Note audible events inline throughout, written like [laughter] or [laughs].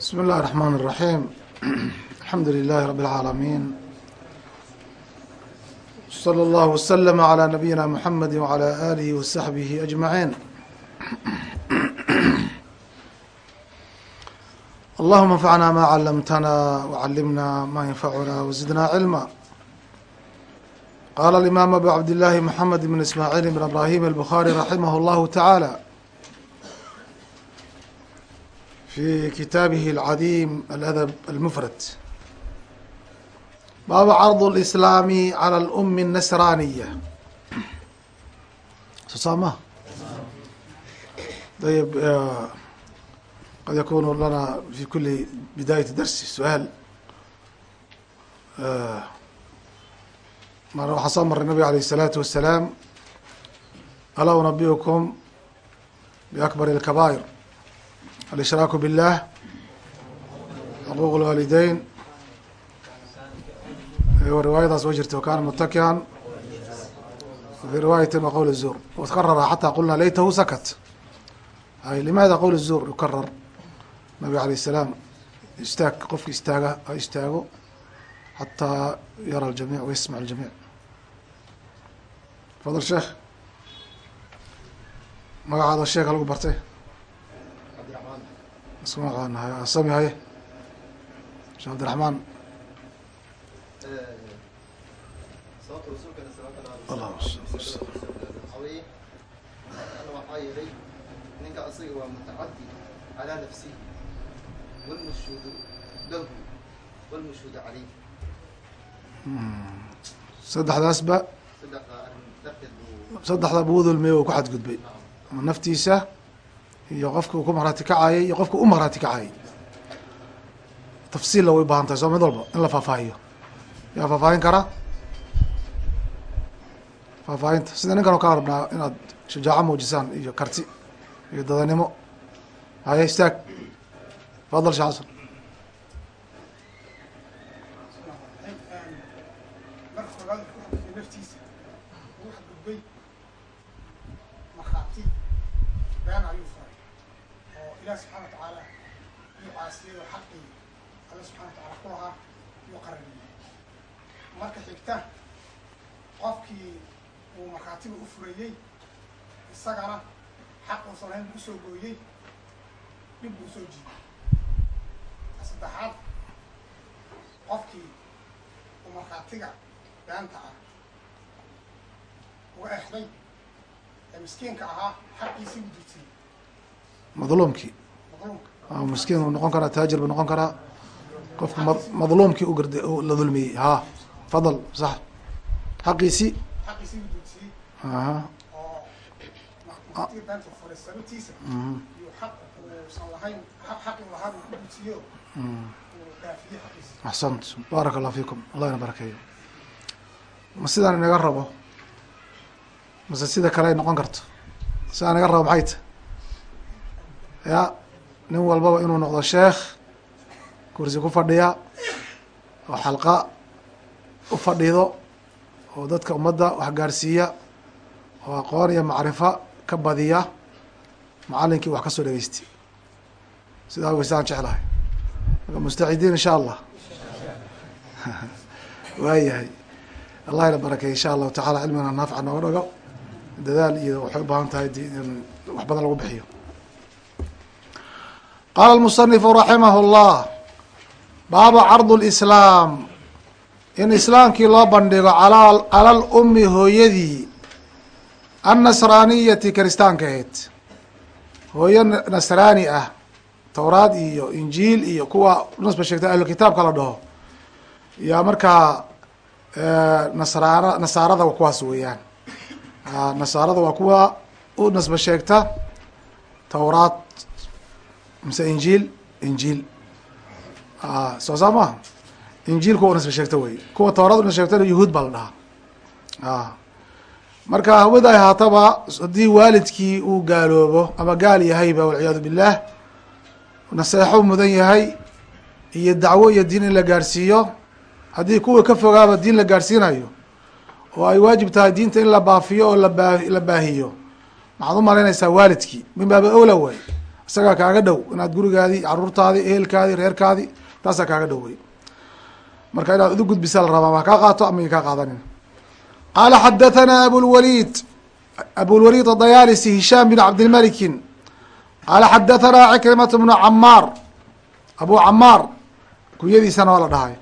بسم الله الرحمن الرحيم الحمد لله رب العالمين صلى الله وسلم على نبينا محمد وعلى آله وصحبه أجمعين اللهم انفعنا ما علمتنا وعلمنا ما ينفعنا وزدنا علما قال الإمام أبو عبد الله محمد بن إسماعيل بن إبراهيم البخاري رحمه الله تعالى في kitaabihi الcadiim aladab almfrad baabu carض الإسlaami calى اlأmi الnasraniya sosaama ayb qad yakunu lana fi kuli bidaayaةi darsi su-aal mar waxaa soo maray nabig alيه الsalaatu wasalaam alaa unabiukum bakbar الkabair alshraaku biاllah xuquuq lwaalideyn riwaayadaas oo jirta wakaana mutakian fi riwaayatin wa qowl zur wtkarara xataa qulna laytahu sakat ay limaada qowl zur yukarar nabiga alayh salaam istaag qofki istaaga ha istaago xataa yara ljamic wayasmac اljamic fadal sheekh magacaada sheeka lagu bartay isku aqaanahay asami haye sheekh abdiraxmaan waxaa yeelay ninka asaga waa mutacadi calaa nafsihi wlmashhuudu lahu wlmashhuudu caleyh saddexdaasba saddexda buu dulmiyey oo ku xadgudbay. Naftiisa iyo qofka uu ku maraati kacayay iyo qofka u maraati kacayay tafsiilla way ubaahan tahay soo mid walba in la faahfaahiyo. Yaa faahfaahin kara? Faahfaahinta. Sida ninkan oo ka rabnaa inaad shajaaco muujisaan iyo karti iyo dadanimo. Haye istaag. Fadal shee xasan marka koobaad wuxuu xadgudbay naftiisa wuu xadgudbay markhaati been ayuu faray oo ilaah subxana wa tacaala iyo caasiyado xaqii alla subxana wa tacaala ku lahaa iyo qaraniyey marka xigta qofkii markhaatiga u furayey isagana xaq uusan lahayn buu u soo gooyey. Dhib buu u soo jiiday saddexaad qofkii uu markhaatiga beenta ah uga exday ee miskiinka ahaa xaqiisii u dudsiyey madluumkii? Madluumka. A miskiin uu noqon karaa taajir buu noqon karaa. Qofka ma madluumkii la dulmiyey. Ha fadal sax. Xaqiisii xaqiisii u dudsiyey axsant baaraka allah fiikum. Allah ina barakeeyo ma sidaan inaga rabo? Mase sida kale ay noqon karto? Sidaan inaga rabo maxay tahy ya nin walbaba inuu noqdo sheekh kursi ku fadhiya oo xalqa u fadhido oo dadka ummadda wax gaarsiiya oo aqoon iyo macrifo ka badiya macalinkii wax ka soo dhegeysti sidaa weysaan jeclahay. Marka mustacidiin insha allah [laughs] waayahay. Allah ina barakeey insha allahu tacala cilmigana naafica nooga dhago. Dadaal iyo waxay ubaahan tahay in wax badan lagu bixiyo. Qaala almusanifu raximah اllah baabu cardu lislaam in islaamkii loo bandhigo ala cala lummi hooyadii annasraaniyati kiristaanka ahayd hooyo nasraani ah towraad iyo injiil iyo kuwa nasba sheegta ahlu kitaabka la dhaho yaa markaa nasraana nasaarada kuwaas weeyaan. Nasaarada waa kuwa u nasba sheegta towraad mise injiil injiil. Soo saa maha injiil kuwa u nasba sheegta wey kuwa towraad unasba sheegtana yuhuud baa la dhahaa marka hawada ay haataba haddii waalidkii uu gaaloobo ama gaal yahayba walciyaadu billah naseexo mudan yahay iyo dacwo iyo diin in la gaadhsiiyo haddii kuwa ka fogaaba diin la gaadhsiinayo oo ay waajib tahay diinta in la baafiyo oo labaa la baahiyo maxaad u malaynaysaa waalidkii min baaba owla way. Isagaa kaaga dhow inaad gurigaadii caruurtaadii ehelkaadii reerkaadii taasaa kaaga dhow wey marka inaad udu gudbisa la rabaa ma kaa qaato ama kaa qaadanin qaala xadathana abulwalid abulwalid adayaalisi hishaam bin cabdilmalikin qaala xadathana cikrimat bnu camaar abu camaar kunyadiisana waa la dhahay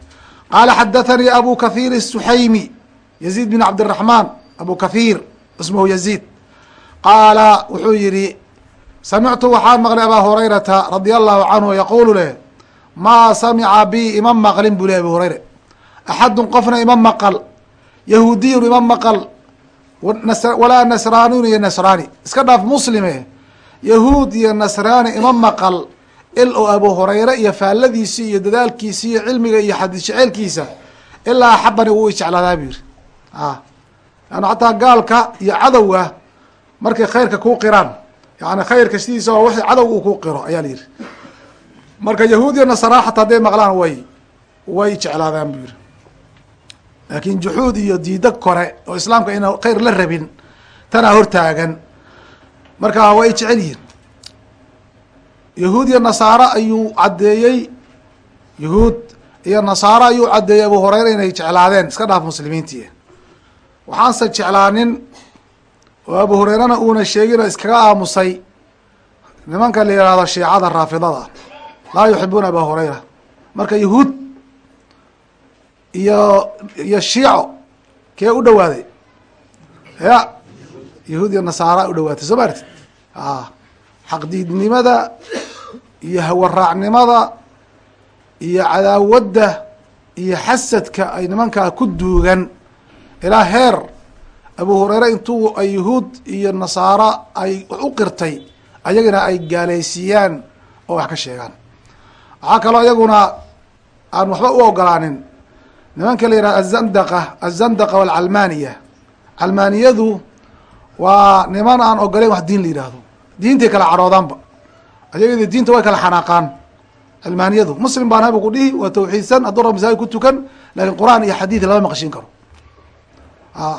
qaala xadathanii abu kahiir الsuxaymi yaziid bin cabdiraxmaan abu kahiir ismuhu yaziid qaala wuxuu yihi samictu waxaan maqlay abaa hurayrata radia allahu canhu yaquulu leh maa samica bi ima maqlin buu leh abu hurayre axadun qofna ima maqal yahuudiyun ima maqal. Walaa nasraaniyun iyo nasraani. Iska dhaaf muslime yahuud iyo nasraani ima maqal. Il oo abu hurayre iyo faalladiisi iyo dadaalkiisi iyo cilmiga iyo xadiis ilaa axabani wuu ijeclaadaa bu yiri a yani xataa gaalka iyo cadowga markay khayrka kuu qiraan. Yani khayrka sidiisa waa wixii cadowga uu kuu qiro ayaa la yihi marka yahuud iyo nasraan xataa hadday maqlaan way way jeclaadaan bu yihi laakin juxuud iyo diida kore oo islaamka ina khayr la rabin tanaa hortaagan. Marka way jecel yihiin yahuud iyo nasaaro ayuu caddeeyey. Yahuud iyo nasaaro ayuu caddeeyey abu hureyre inay jeclaadeen iska dhaaf muslimiintii waxaanse jeclaanin oo abu hureyrena uuna sheegin oo iskaga aamusay nimanka la yihahdo shiicada raafidada laa yuxibuuna aba hureyra marka yahuud iyo iyo shiico kee u dhawaaday? Ya yahuud iyo nasaara u dhawaatay soo maartid a xaqdiidnimada iyo hawaraacnimada iyo cadaawadda iyo xasadka ay nimankaa ku duugan. Ilaa heer abu hureyre intuu ay yahuud iyo nasaaro ay u qirtay ayagana ay gaalaysiiyaan oo wax ka sheegaan. Waxaa kaloo iyaguna aan waxba u ogolaanin nimanka la yihahdo azandaqa azandaqa walcalmaniya. Calmaaniyadu waa niman aan ogoleyn wax diin la yidhaahdo. Diintay kala cadhoodaanba ayagadi diinta way kala xanaaqaan cilmaaniyadu muslim baan habu ku dhihi waa tawxiidsan hadduu rab masaajid ku tukan laakiin qur'aan iyo xadiid lama maqshin karo.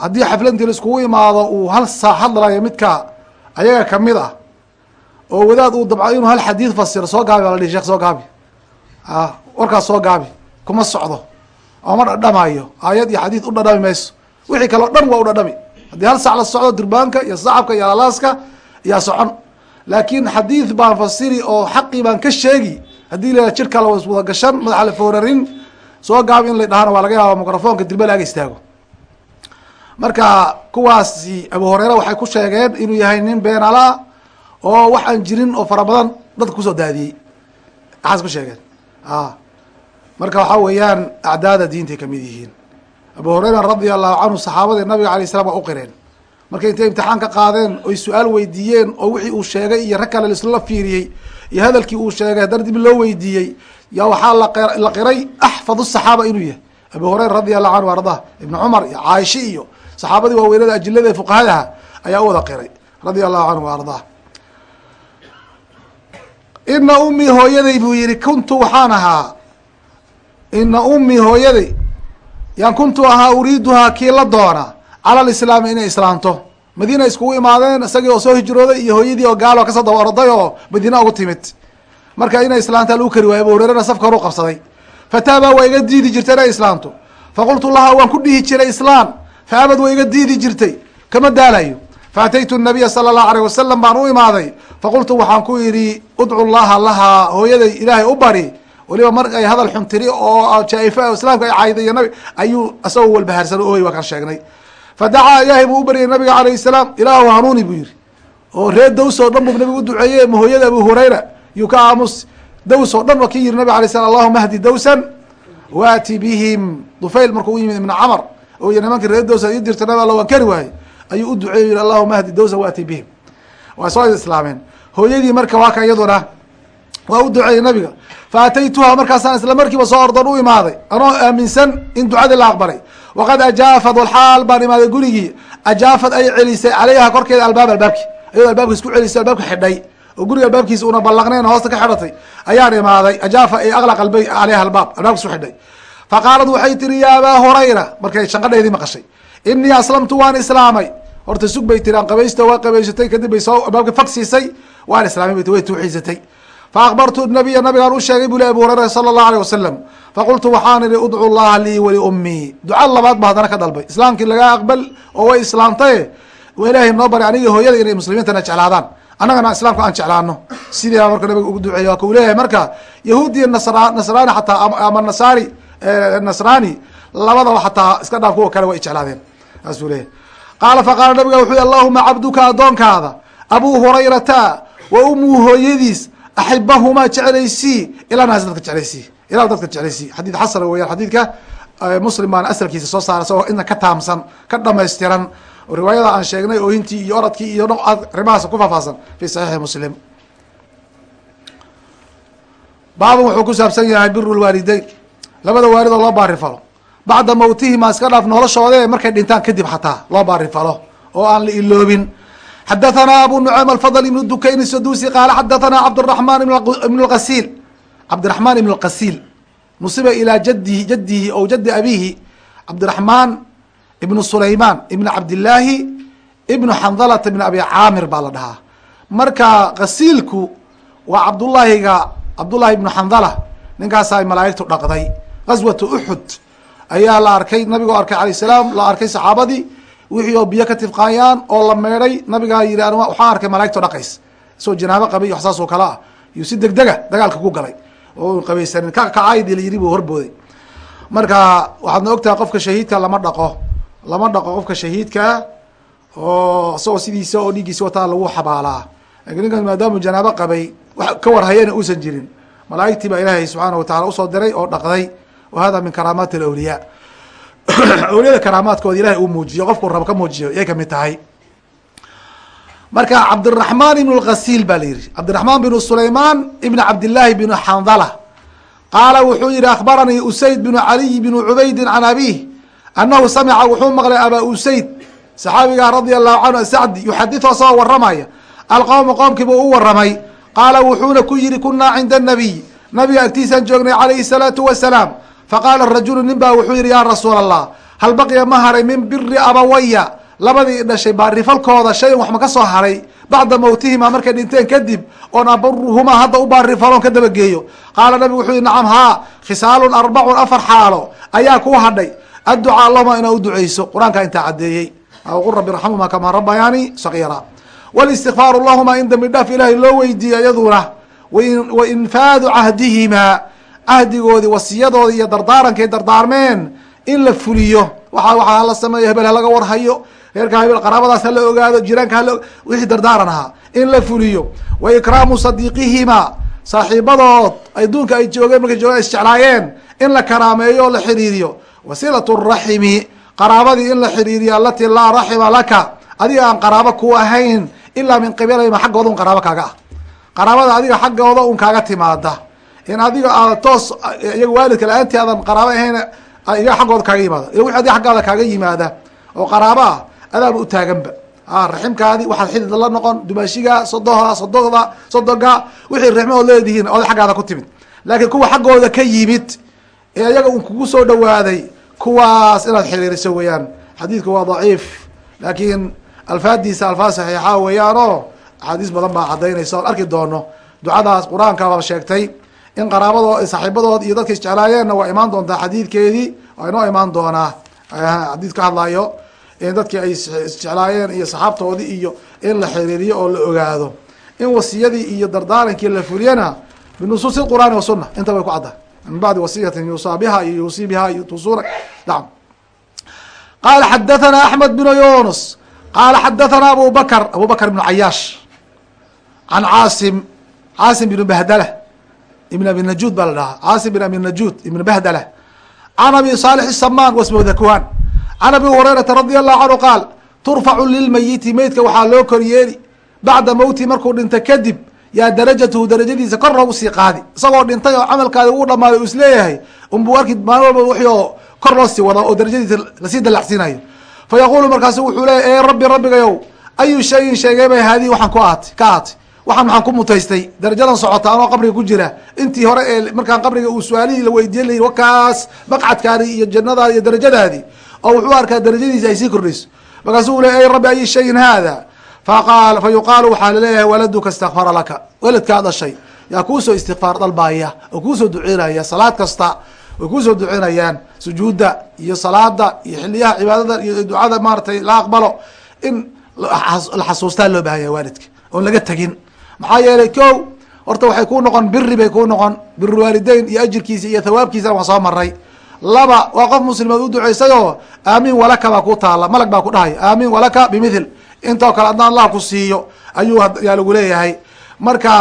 Haddii xafladintii la iskugu imaado uu hal saa hadlayo midka ayaga ka mid ah oo wadaad uu dabco inuu hal xadiid fasiro soo gaabi baa la dhihi sheekh soo gaabi. Warkaas soo gaabi kuma socdo ooma dhadhamayo aayad iyo xadiid u dhadhami mayso. Wixii kaleo dhan waa u dhadhami. Haddii hal sac la socdo durbaanka iyo sacabka iyo alaaska yaa socon. Laakin xadiid baan fasiri oo xaqii baan ka sheegi. Haddii la jirka la wada gashan madaxa la foorarin soo gaabi in la dhahana waa laga yaaba microfonka dirba laaga istaago. Marka kuwaasi abu hureyre waxay ku sheegeen inuu yahay nin beenala oo wax aan jirin oo fara badan dadka ku soo daadiyey. Waxaas ku sheegeen. A marka waxaa weeyaan acdaada diintay ka mid yihiin. Abu hureyra radia allahu canhu saxaabadii nabiga alay slam waa u qireen. Markay intay imtixaan ka qaadeen oy su'aal weydiiyeen oo wixii uu sheegay iyo rag kale laisla fiiriyey iyo hadalkii uu sheegay haddana dib loo weydiiyey yaa waxaa la qiray axfad saxaaba inuu yahay. Abu hureyra radi allahu canhu arda ibn cumar iyo caaisha iyo saxaabadii waaweynada ajilada fuqahadaha ayaa u wada qiray radia allahu canhu wa ardah ina umii hooyaday buu yihi kuntu waxaan ahaa ina umii hooyaday yaan kuntu ahaa uriiduhaa kii la doona cala lislaami inay islaamto madiina iskugu imaadeen isagii oo soo hijrooday iyo hooyadii oo gaalo ka soo daba orday oo madiina ugu timid. Marka inay islaamtaa lagu kari waayo abu hureyrena safka horu qabsaday. Fataabaa waa iga diidi jirtay inay islaamto faqultu laha waan ku dhihi jiray islaam faabad waa iga diidi jirtay. Kama daalayo faataytu nabiya sala allahu aleyh wasalam baan u imaaday. Faqultu waxaan ku yidhi udcu llaha lahaa hooyaday ilaahay u bari weliba mar ay hadal xun tiri oo jaa-ifa islaamka ay cayday iyo nabi ayuu isagoo walbahaarsan ooy waa kan sheegnay. Fadacaa ilaahay buu u baryay nabiga alayh salaam ilaahu hanuuni buu yihi oo reer daws oo dhan buu nabigu uduceeyey ma hooyada abu hurayra yuu ka aamus daws dhan waa ki yiri nabig alay slam allahuma hdi dawsan waati bihim. Dufayl markuu u yimid ibna camar oo y nimankii reer dawsa ii dirta nabi alla waan kari waayey. Ayuu u duceey yihi allahuma hdi dawsan waati bihim. Waa soo islaameen. Hooyadii marka waa ka iyaduna waa u duceeyey nabiga fa ataytuha markaasaan isla markiiba soo ordon u imaaday anoo aaminsan in ducadii la aqbalay waqad ajaafad walxaal baan imaaday gurigii ajaafad ay celisay caleyha korkeeda albaab albaabki ayadoo albaabka isku celisay albaabka xidhay oo guriga albaabkiisa una ballaqnayn hoosta ka xidhatay ayaan imaaday ajaafa ay aqlaq alba caleyha albaab albaabka isku xidhay faqaalad waxay tiri ya abaa hurayra markay shanqadheedii maqashay inii aslamtu waan islaamay horta sug bay tiraan qabaysta waa qabaysatay kadib bay soo albaabka fag siisay waan islaamay bay way tuuxiisatay fa akbartu nabiya nabigaan u sheegay buli abu hurayra sala allahu aleyh wasalam faqultu waxaan idhi udcu llaha lii wali ummii duca labaad ba haddana ka dalbay islaamkii laga aqbal oo way islaamtaye ilaahay noo baray aniga hooyada inay muslimiintana jeclaadaan annagana islaamka aan jeclaano sidii baa marka nabiga ugu duceeyey waa kau leeyahay marka yahuudiya nasra nasraani xataa ama nasaari nasraani labadaba xataa iska dhaaf kuwa kale way jeclaadeen saasuu leeyahay qaala faqaala nabiga wuxuu allahuma cabduka addoonkaada abuu hurayrata wa umuu hooyadiis axibahumaa jeclaysii ilaa naas dadka jeclaysii ilaa dadka jeclaysii xadiid xasan weyaan xadiidka muslim baana asalkiisa soo saara isagoo inta ka taamsan ka dhamaystiran riwaayada aan sheegnay oohintii iyo oradkii iyo arrimahaas ku faahfaahsan fi saxiixi muslim baabun wuxuu ku saabsan yahay biru lwaalideyn labada waalid oo loo baarifalo bacda mawtihima iska dhaaf noloshooda markay dhintaan kadib xataa loo baarifalo oo aan la iloobin xadathana abu nucaym alfadl ibn dukayn sadusi qaala xadathana cabdiraحman ibn lqasiil cabdiraحman ibn lqasiil nusiba ilaa jadihi jadihi o jadi abihi cabdiraحman ibnu sulayman ibn cabdillaahi ibnu xandalata ibn abi caamir baa la dhahaa marka qasiilku waa cabdullaahiga cabdullahi ibnu xandala ninkaasaa malaa'igtu dhaqday gaswatu uxud ayaa la arkay nabigoo arkay alayh salaam la arkay saxaabadii wixii oo biyo ka tifqaayaan oo la meedhay nabigaa yidhi waxaan arkay malaigtu dhaqays. Isagoo janaabo qabay wax saas oo kale ah. Iyuu si deg dega dagaalka ku galay. Oo qabaysanin ka kacaydii la yidhi buu horbooday. Marka waxaadna ogtahay qofka shahiidka lama dhaqo. Lama dhaqo qofka shahiidkaa oo isagoo sidiisa oo dhiiggiisa wataa lagu xabaalaa. Lakin ninkan maadaamu janaabo qabay wax ka warhayana uusan jirin. Malaa'igtii baa ilaahay subxaana watacala u soo diray oo dhaqday. Wa hada min karaamaati alawliyaa [coughs] awliyada karaamaadkooda ilahay uu muujiyo qofkuu rabo ka muujiyo yay ka mid tahay. Marka cabdiraxmaan ibn lghasiil baa la yihi cabdiraxmaan binu sulaymaan ibn cabdillaahi binu xandala qaala wuxuu yihi akhbaranii usayd binu caliy binu cubaydin can abiih annahu samica wuxuu maqlay abaa usayd saxaabiga radia allahu canhu asacdi yuxadiu asagoo waramaya alqowma qoomkiiba u waramay qaala wuxuuna ku yihi kunaa cinda anabiy nabiga agtiisaan joognay calayhi salaatu wasalaam faqaala rajulu nin baa wuxuu yihi ya rasuula allah hal baqiya ma haray min biri abawaya labadii dhashay baarifalkooda shayan wax ma ka soo haray bacda mawtihima markay dhinteen kadib oon abaruhumaa hadda u baarifaloon ka dabageeyo qaala nabigu wuxuu yihi nacam haa khisaalun arbacun afar xaalo ayaa kuu hadhay adducaa allahuma inaa u duceyso qur'aankaa intaa caddeeyey aqul rabbi raxamhuma kamaa rabbayaani sagiira walistikfaaru lahuma in dambi dhaaf ilaahay loo weydiiyo iyaduna wa infaadu cahdihimaa cahdigoodii wasiyadooda iyo dardaarankay dardaarmeen in la fuliyo. Waxa waxaa hala sameeyo hebel halaga warhayo. Reerka hebel qaraabadaas hala ogaado jiraanka hala wixii dardaaran ahaa. In la fuliyo. Wa ikraamu sadiiqihimaa. Saaxiibadood adduunka ay joogeen markay joogen ay isjeclaayeen in la karaameeyo o la xiriiriyo wasilat raximi qaraabadii in la xiriiriyo alati laa raxima laka. Adiga aan qaraabo ku ahayn ilaa min qibalihima xaggooda un qaraabo kaaga ah. Qaraabada adiga xaggooda un kaaga timaada in adiga aada toos iyaga waalidka la'aantii aadan qaraabo ahayn iyaga xaggooda kaaga yimaada ila wixi adiga xaggaada kaaga yimaada oo qaraabo ah adaaba u taaganba. Raximkaadi waxaad xidid la noqon dumaashiga sodoha sododa sodoga wixii raxmo ood leedihiin ood xaggaada ku timid. Laakiin kuwa xaggooda ka yimid ee iyaga un kugu soo dhawaaday kuwaas inaad xiriiriso weeyaan. Xadiidku waa daciif laakiin alfaadiisa alfaad saxiixa weeyaan oo axaadiis badan baa cadaynaysa oon arki doono. Ducadaas qur'aanka baa sheegtay in qaraabadoo saxiibadood iyo dadka isjeclaayeenna waa imaan doontaa xadiidkeedii. Waa inoo imaan doonaa xadiid ka hadlayo in dadkii ay isjeclaayeen iyo saxaabtoodii iyo in la xiriiriyo oo la ogaado. In wasiyadii iyo dardaarankii la fuliyana binusuusi qur'aani wasuna inta bay ku cadda. Min bacdi wasiyatin yuusaa biha iyo yuusii biha iyo tusuuna nacam. Qaala xadathana axmed bnu yunus qaala xadathana abu bakr abu bakr ibnu cayaash can caasim caasim bnu bahdala ibn abi najuud baa la dhahaa. Caasim bin abi najuud ibn bahdala can abi saalix samaan wasmo dakwaan can abi hurayrata radi allahu canhu qaal turfacu lilmayiti meydka waxaa loo koryeeli bacda mowti markuu dhinta kadib yaa darajatuhu darajadiisa kor loogu sii qaadi. Isagoo dhintay oo camalkaadi uu dhamaaday uu is leeyahay unbuu arki maalin walba wixii oo kor loo sii wada oo darajadiisa la sii dalacsiinayo fa yaquulu markaasu wuxuu leeyahy ee rabbi rabbigayow ayu shayin sheegay bay haadihi waxaan ku aatay ka aatay waxaan maxaan ku mutaystay. Darajadan socota anoo qabriga ku jira. Intii hore ee markaan qabriga uu su'aalihii la weydiiye layihi wakaas maqcadkaadi iyo jannadaadi iyo darajadaadii oo wuxuu arkaa darajadiisa ay sii kordhayso markaasuu le ay rabbi ayi shayin hada faqaal fa yuqaalu waxaa la leeyahay waladuka istakfara laka. Weladkaa dhashay. Yaa kuusoo istikfaar dalbaaya oo kuusoo duceynaya salaad kasta way kuusoo duceynayaan sujuudda iyo salaada iyo xiliyaha cibaadada iyo ducada maaratay la aqbalo in la xasuustaa loo baahan yahay waalidka oon laga tegin maxaa yeelay ko horta waxay ku noqon biri bay ku noqon. Biri waalideyn iyo ajirkiisa iyo thawaabkiisana waan soo maray laba waa qof muslimaad u duceysayoo aamin walaka baa ku taala malag baa ku dhahay. Aamin walaka bimithil. Intoo kale adna allah ku siiyo ayuu yaa lagu leeyahay. Marka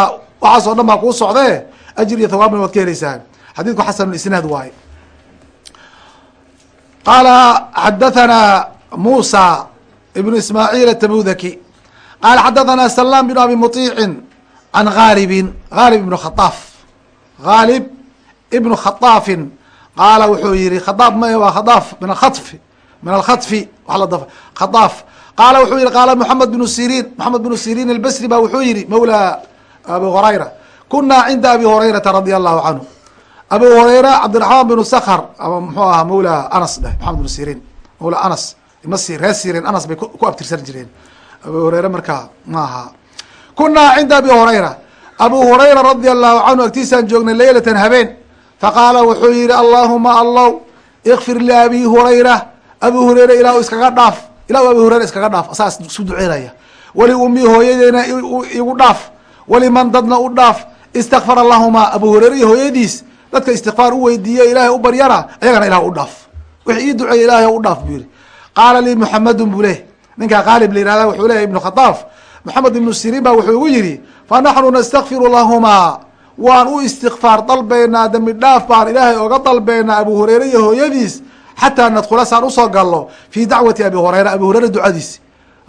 waxaas oo dhan baa kuu socdee ajir iyo thawaabna waad ka heleysaa xadiidku xasan isnaad waaye. Qaala xadathana musa ibnu ismaaciil atabudaki qaala xadathana salam bn abi muطiicin can gaalibin gaalib ibnu khaaaf gaalib ibnu khadaafin qaala wuxuu yihi khadaaf ma waa khadaaf min alkhafi min la khadaaf qaala wuxuu yihi qaala moxamed bnu sirin moxamed bnu sirin albasri ba wuxuu yihi mawla abi hurayra kunaa cinda abi hurayrata radia allahu canhu abu hurayra cabdiraxmaan binu sakhr ama muxuu ahaa mawla anas dheh maxamed bnu sirin mawla anas si reer sirin anas bay ku abtirsan jireen abu hurayra markaa ma aha. Kunaa cinda abi hurayra. Abu hurayra radia allahu canhu agtiisaan joognay leylatan habeen. Faqaala wuxuu yihi allahuma allow ikfir liabi hurayra. Abu hurayra ilah iskaga dhaaf. Ilah abu hurayra iskaga dhaaf. Asaa isku duceynaya. Weli umii hooyadeena igu dhaaf. Weliman dadna u dhaaf. Istakfara lahuma abu hurayra iyo hooyadiis dadka istikfaar u weydiiye ilaahay u baryana ayagana ilah u dhaaf. Wixii ii duceeya ilahay u dhaaf buu yihi qaala lii muxamedun buu leh ninkaa qaalib la yihahda wuxuu leyahy ibnu khadaaf moxamed ibnu siriin ba wuxuu igu yihi fa naxnu nastakfiru lahumaa waan u istikfaar dalbeynaa dembi dhaaf baan ilaahay oga dalbeynaa abu hureyre iyo hooyadiis xataa nadkula saan u soo galno fii dacwati abi hureyra abu hureyre ducadiisi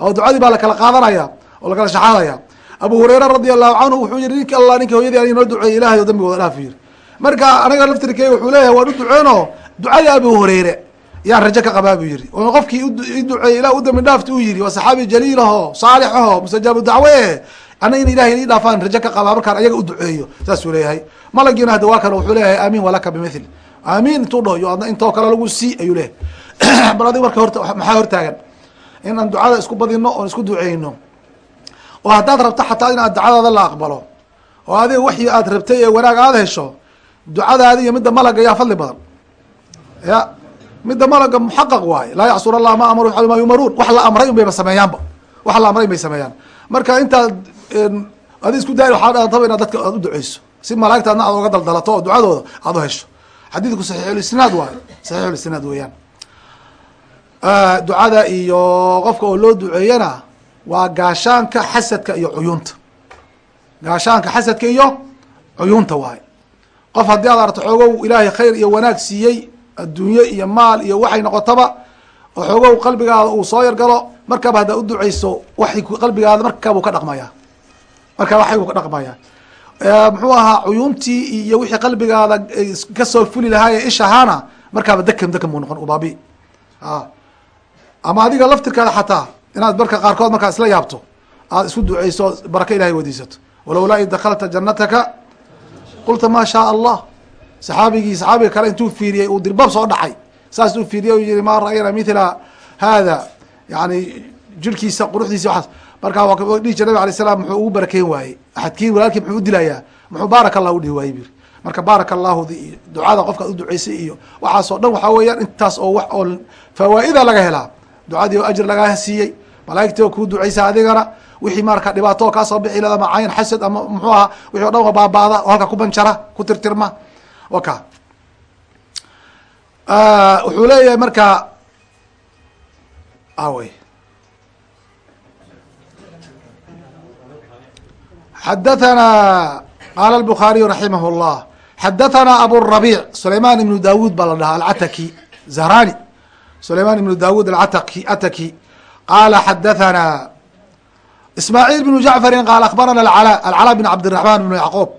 oo ducadii baa lakala qaadanaya oo lakala shaxaadaya. Abu hureyre radia allahu canhu wuxuu yihi ninki allah ninki hoyadii an inoo duceeyey ilahay oo dambigooda dhaaf yiri marka anaga laftirkey wuxuu leeyahay waan u duceyno ducadii abu hureyre yaan rajo ka qabaa buu yihi oo qofkii i ilah u dambi dhaafti u yihi waa saxaabi jaliil aho saalix aho mustajaabu dacwe ana in ilahay ii dhaafaan rajo ka qabaa markaan ayaga u saasuu leeyahay. Malagiina hada waa kale wuxuu leeyahay aamin walaka bimithli aamin intuu dhaho yo adna intoo kale lagu sii ayuu leeyahay. [clears throat] Bal adig marka horta maxaa hortaagan? In aan ducada isku badino oon isku duceyno oo haddaad rabto xataa in aad ducadaada la aqbalo oo adiga waxii aad rabtay ee wanaag aada hesho ducadaadi iyo midda malaga yaa fadli badan. Ya midda malaga muxaqaq waaye. Laa yacsur allah ma amaru ma yumaruun. Wax la amray un sameeyaanba wax la amray bay sameeyaan. Marka intaad adi isku daay waxaa dhaantaba inaad dadka aad u duceyso si malaagta adna aad oga daldalato oo ducadooda aad u hesho. Xadiidku saxiixulisnaad waayo saxiixulisnaad weeyaan. Ducada iyo qofka oo loo duceeyana waa gaashaanka xasadka iyo cuyuunta. Gaashaanka xasadka iyo cuyuunta waaye. Qof haddii aad arto xoogow ilaahay khayr iyo wanaag siiyey adduunye iyo maal iyo waxay noqotaba oo xoogow qalbigaada uu soo yargalo markaba haddaad u duceyso waxay qalbigaada markabuu ka dhaqmaya. Markaa waxay ka dhaqmaya. Muxuu ahaa cuyuuntii iyo wixii qalbigaada ka soo fuli lahaaye ishahaana markaaba dekam dekam buu noqon ubaabi. Ama adiga laftirkaada xataa inaad marka qaarkood markaa isla yaabto aad isku duceyso baraka ilahay weydiisato. Walowlaa id dakalta janataka qulta ma shaa allah saxaabigii saxaabiga kale intuu fiiriyey uu dirbab soo dhacay. Saas u fiiriyey u yihi ma ra'ayna mithla hada yani jirkiisa quruxdiisa waxaas. Markaa waa dhihi jir nabig alay slam muxuu ugu barakeyn waayey. Axadkiin walaalkii muxuu u dilayaa. Muxuu baaraka allah udhihi waayey biri. Marka baaraka allahu iyo ducada qofkaad u duceysay iyo waxaas dhan waxaa weeyaan intaas oo wax oo fawaa-ida laga helaa. Ducadii oo ajir lagaa siiyey malaa'igtii oo kuu duceysa adigana wixii marka dhibaato oo kaasoo bixi lada ama cayn xasad ama muxuu aha wixi o dhan oo baabaada oo halka ku banjara ku tirtirma waka wuxuu leeyahay marka awey xadathana qaala الbخaariyu raximah الlah xadathana aburabiع sulayman ibnu dawud baa la dhahaa alcataki zahrani sulayman ibnu dawud aataki ataki qaala xadathana ismaaعiil bnu jacfari qaal akbarana alclا alclا bn cabdiلرaحman bn yacqوb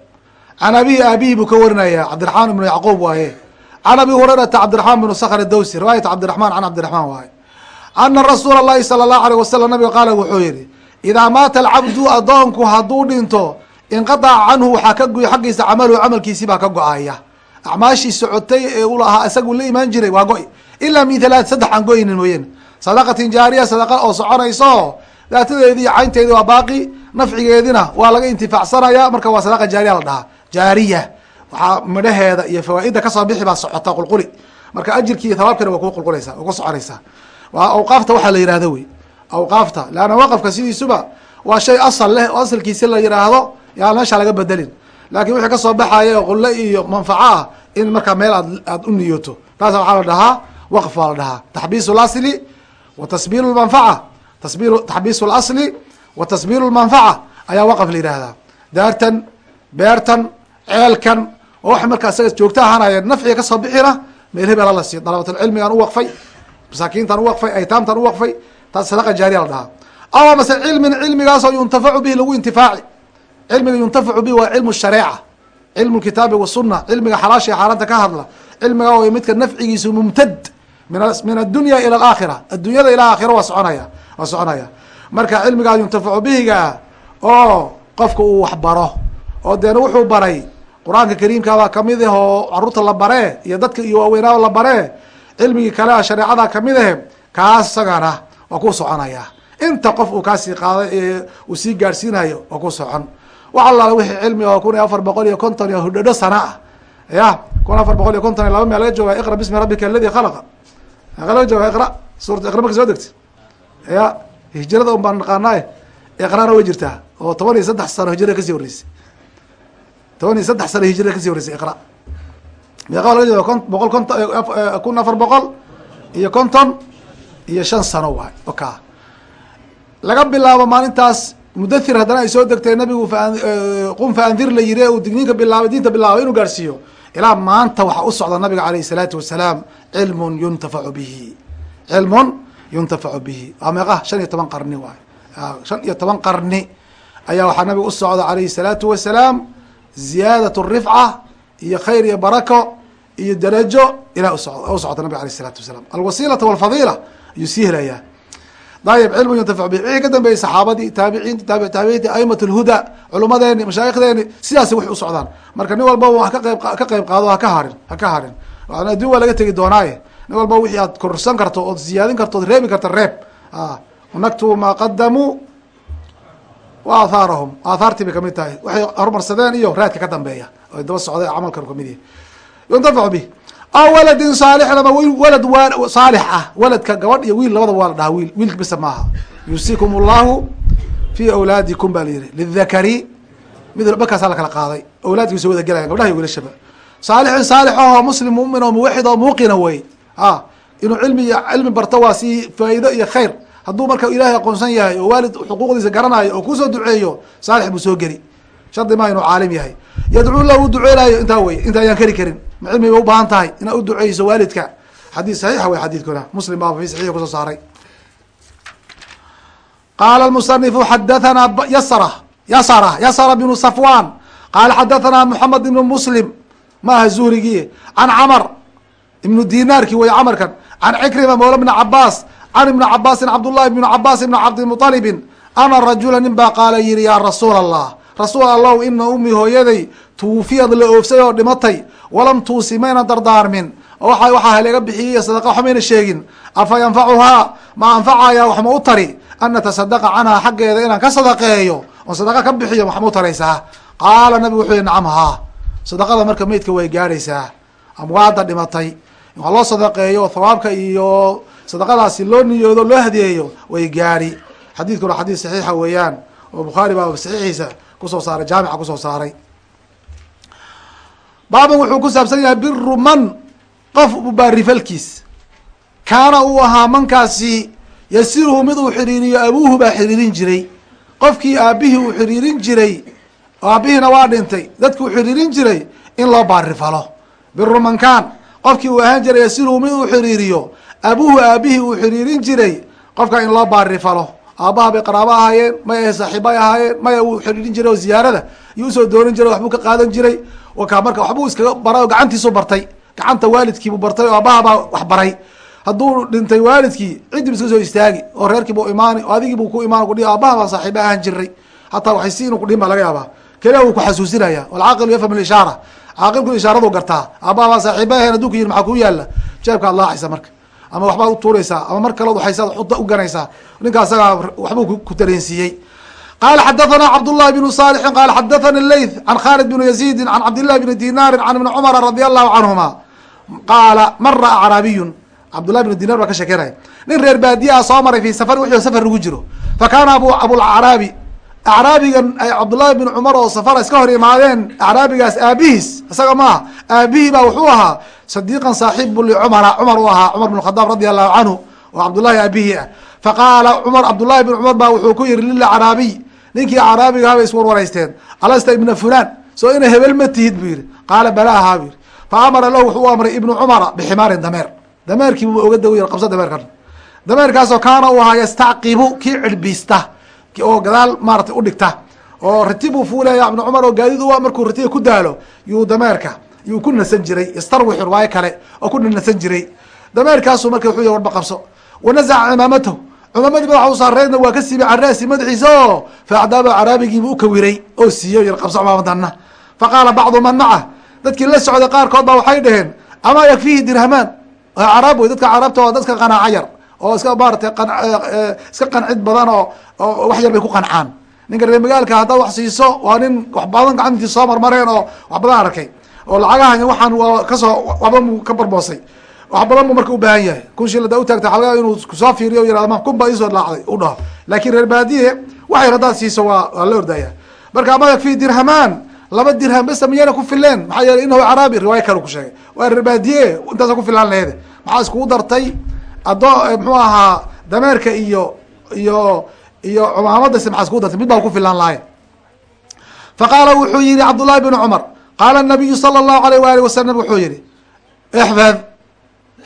can abihi aabihii buu ka warinayaa cabdiraxmaan ibnu yacquub waaye can abi hurayrata cabdiraxmaan binu sakhr dowsi riwaayata cabdiraxmaan can cabdiraxmaan waaye ana rasuula اllahi sala allahu aleyh wasalam nabiga qaala wuxuu yidhi idaa maata alcabdu adoonku hadduu dhinto inqadaca canhu waxaa ka go xaggiisa camaluhu camalkiisii baa ka go'aya acmaashii socotay ee u lahaa isagu la imaan jiray waa go-i ilaa min thalaat saddex aan go-ynin mooyeen sadaqatin jaariya sadaqa oo soconayso daatadeedii caynteedii waa baaqi nafcigeedina waa laga intifaacsanayaa marka waa sadaqa jaariya la dhahaa jaariya. Waxaa midhaheeda iyo fawaaida ka soo bixi baa socota qulquli. Marka ajirki iyo thawaabkana waa ku qulqulaysa waa ku soconaysaa waa awqaafta waxaa la yihahdo wey. Awqaafta. Leanna waqafka sidiisuba waa shay asal leh oo asalkiisi la yidhaahdo yaan meesha laga bedelin. Laakiin wixii ka soo baxaya qulle iyo manfaco ah in markaa meel aad aad u niyooto. Taas waxaa la dhahaa waqf waa la dhahaa. Taxbiisu lasli wa tasbiiru lmanfaca tasbir taxbiisu lasli wa tasbiiru lmanfaca ayaa waqf la yihahdaa daartan beertan ceelkan oo wax markaa isaga joogto ahaanaya nafciga ka soo bixina meel hebela la siiyo dalabatulcilmigaan uwaqfay masaakiintaan uwaqfay aytaamtaan uwaqfay taas sadaqa jaariya la dhahaa. Aw mase cilmin cilmigaasoo yuntafacu bihi lagu intifaaci. Cilmiga yuntafacu bihi waa cilmu shareeca. Cilmu kitaabi wasuna cilmiga xalaasha xaaraanta ka hadla cilmiga way midka nafcigiisu mumtad min addunya ila alaakhira. Addunyada ilaa aakhira waa soconaya waa soconaya. Marka cilmigaa yuntafacu bihigaa oo qofka uu wax baro oo deena wuxuu baray qur'aanka kariimkaabaa ka mid ah oo carruurta la baree iyo dadka iyo waaweynaa la baree cilmigii kale a shareecada ka mid ahe kaas isagana waa ku soconaya. Inta qof uu kaasii qaaday ee uu sii gaadhsiinayo waa ku socon. Wax allaala wixii cilmi oo kun iyo afar boqol iyo konton iyo hudhadho sana ah. Ya kun afar boqol iyo konton iyo laba meel laga jooga iqra bismi rabbika aladi khalaqa laga jooga iqra suurat iqra marka soo degta. Ya hijrada un baan naqaanaaye iqrana way jirtaa. Oo toban iyo saddex sano hijrada ka sii horreysay toban iyo saddex sano hijrada kasii horreysay iqra meeqa laga jooga kon boqol konton kun afar boqol iyo konton iyo shan sano waay oka laga bilaabo maalintaas mudathir haddana ay soo degtay nabigu qum fa andir la yiri uu digniinka bilaabay diinta bilaabay inuu gaarhsiiyo ilaa maanta waxaa u socda nabiga alayh الsalaatu wasalaam cilmun yuntafacu bihi cilmun yuntafacu bihi waa meeqa shan iyo toban qarni waay shan iyo toban qarni ayaa waxaa nabiga u socda alayhi الsalaatu wasalaam ziyaadat rifca iyo khayr iyo barako iyo darajo ilah u socota nabig alay salatu wasalaam. Alwasilata walfadila ayuu sii helayaa. Dayib cilmu yuntaficu bi wixii ka dambeeyey saxaabadii taabiciinti taabi taabiciinti aimat lhuda culummadeeni mashaayikdeeni sidaasi wax u socdaan. Marka nin walba wax ka qayb ka qayb qaado haka harin ha ka harin. Adduun waa laga tegi doonaaye. Nin walba wixii aad korsan karto ood ziyaadin karto ood reebi karto reeb. Ah, Nagtuu maa qadamuu wa aathaarahum bay ka mid tahay waxay horumarsadeen iyo raadka ka dambeeya oo daba socday camalkan ka mid yahay yuntafacu bih aw waladin saalixin ama walad saalix ah waladka gabadh iyo wiil labadaba waa la dhahaa wiil wiilka bisa maaha yuusikum allahu fi awlaadikum ba la yihi lidakari mid markaasaa lakala qaaday awlaadkiisa wada gelayan gabdhaha iyo wiilashaba saalixin saalix ahoo muslim mumin oo muwaxid oo muuqina wey a inuu cilmi iyo cilmi barto waa si faa'iido iyo khayr hadduu marka ilaahay aqoonsan yahay oo waalid xuquuqdiisa garanayo oo ku soo duceeyo saalix buu soo geli. Shardi maa inuu caalim yahay. Yadcuu lahu u duceynayo intaa wey inta ayaan keri karin. Ma cilmi bay ubaahan tahay inaad u duceyso waalidka. Xadiis saxiixa wey xadiidkuna. Muslim baaba fi saxiix ku soo saaray. Qaala almusanifu xadathana yasra yasra yasra bnu safwan qaala xadathana moxamed ibnu muslim. Ma aha zuhrigii. Can camar ibnu dinaarki wey camarkan. Can cikrima mawla bni cabaas can ibni cabaasin cabdullahi ibnu cabaas ibni cabdimuطalibin ana rajula nin baa qaala yihi ya rasuul allah rasuul allahu ina ummi hooyaday tuufiyad la oofsay oo dhimatay walam tuusi mayna dardaarmin waa waxaa halaga bixiyey sadaqa waxa mayna sheegin afa yanfacuhaa ma anfacaya wax ma u tari an natasadaqa canhaa xaggeeda inaan ka sadaqeeyo oon sadaqa ka bixiyo wax ma u taraysaa qaala nabigu wuxuu yihi nacam haa sadaqada marka meydka way gaadhaysaa amwaada dhimatay in wax loo sadaqeeyo thawaabka iyo sadaqadaasi loo niyoodo loo hadiyeeyo way gaadhi xadiidkuna xadiis saxiixa weeyaan oo bukhaari baa saxiixiisa ku soo saaray jaamica ku soo saaray. Baaban wuxuu ku saabsan yahay biru man qof baarifalkiis kaana uu ahaa mankaasi yasiruhu mid uu xiriiriyo abuuhu baa xiriirin jiray. Qofkii aabihii uu xiriirin jiray aabihiina waa dhintay. Dadki uu xiriirin jiray in loo baarifalo biru man kaan qofkii uu ahaan jiray yasiruhu mid uu xiriiriyo abuuhu aabihii uu xiriirin jiray. Qofka in loo baarifalo aabbaha bay qaraabo ahaayeen maya saaxiibay ahaayeen maya uu xiriirin jiray oo ziyaarada. Iyo u soo doorin jiray waxbuu ka qaadan jiray. Waka marka waxbuu iskaga baray oo gacantiisu bartay. Gacanta waalidkiibuu bartay oo aabbaha wax baray. Hadduu dhintay waalidkii ciddii bu iska soo istaagi oo reerkiibu imaani oo adigii ku imaan kudhi aabaha baa saaxiiba ahaan jiray hataa waxay si inuu kudhihin baa laga yaabaa. Keliya wuu kuxasuusinaya walcaaqilu yafham ishaara caaqilku ishaaradu gartaa. Aabaha baa saaxiiba ahayn hadduu ku yihi maxaa ku yaalla jeebkaad laacaysa marka ama waxbaad utuuraysaa ama mar kaleod waxaysaad xuda uganaysaa ninka asagaa waxbuu ku dareensiiyey. Qala xadathana cabdullahi bnu salixin qala xadathani leyth can khalid bn yaziidi can cabdillahi bni dinarin can ibni cumara radi allahu canhuma. Qaala mara acraabiyun. Cabdullahi bnu dinar baa ka sheekeynaya. Nin reer baadiye ah soo maray fi safar wixii safar lagu jiro. Fa kaana abu abulacraabi acraabigan ay cabdullahi bn cumar oo safara iska hor imaadeen acraabigaas aabihiis isaga maaha aabihii baa wuxuu ahaa sadiiqan saaxibu licumara cumar u ahaa cumar bn khadaab radi allahu canhu oo cabdullahi aabihii ah. Faqaala cumar cabdullahi bn cumar baa wuxuu ku yihi lilacraabiy ninkii acraabiga habay iswarwaraysteen alasta ibna fulan soo ina hebel ma tihid buu yihi qaala balaaha buu yihi fa amara lahu wuxuu u amray ibnu cumara biximaarin dameer. Dameerkiibu oga qabso dameerkan dameerkaasoo kaana uu ahaa yastacqibu kii cirbiista oo gadaal maaratay udhigta oo riti buu fuulaya ibnu cumar oo gaadiid u markuu ritiga ku daalo yuu dameerka yuu ku nasan jiray istarwix riwaayo kale oo ku nasan jiray. Dameerkaasuu marka wuxuu yhi warba qabso. Wanazaca cimaamatahu cumaamadii madaxa u saareedna waa ka siibay caraasi madaxiisa oo faacdaaba caraabigiibu u kawiray oo siiyo yar qabso cumaamadana fa qaala bacdu man maca dadkii la socday qaarkood baa waxay dhaheen amaa yakfihi dirhamaan? Caraab wey dadka caraabta oo dadka qanaaco yar oo iska maaratay iska qancid badan oo wax yar bay ku qancaan. Ninka reer magaalka haddaad wax siiso waa nin wax badan gacantii soo marmareen oo wax badan arkay. Oo lacagahan waxaan waa ka soo waxba mu ka barboosay. Wax badan bu marka ubaahan yahay. Kun shil hadaa utaagta xalgaa inuu ku soo fiiriyo yiraahdo ma kun baa iisoo laacday u dhaho laakin reer baadiye wax yar haddaad siiso waa waa la ordaya marka ama yakfi dirhamaan laba dirham besa miyayna ku fileen maxaa yeeley inahu caraabi riwaayo kale ku sheegay. Waa reer baadiye intaasa ku filaan laheede. Maxaa iskugu dartay adoo muxuu ahaa dameerka iyo iyo iyo cumaamadasi maxaa iskugu dartay mid baa ku filaan lahayn faqaala wuxuu yihi cabdullahi bn cumar qaala nabiyu sala allahu alayh waali wasalam wuxuu yihi ixfad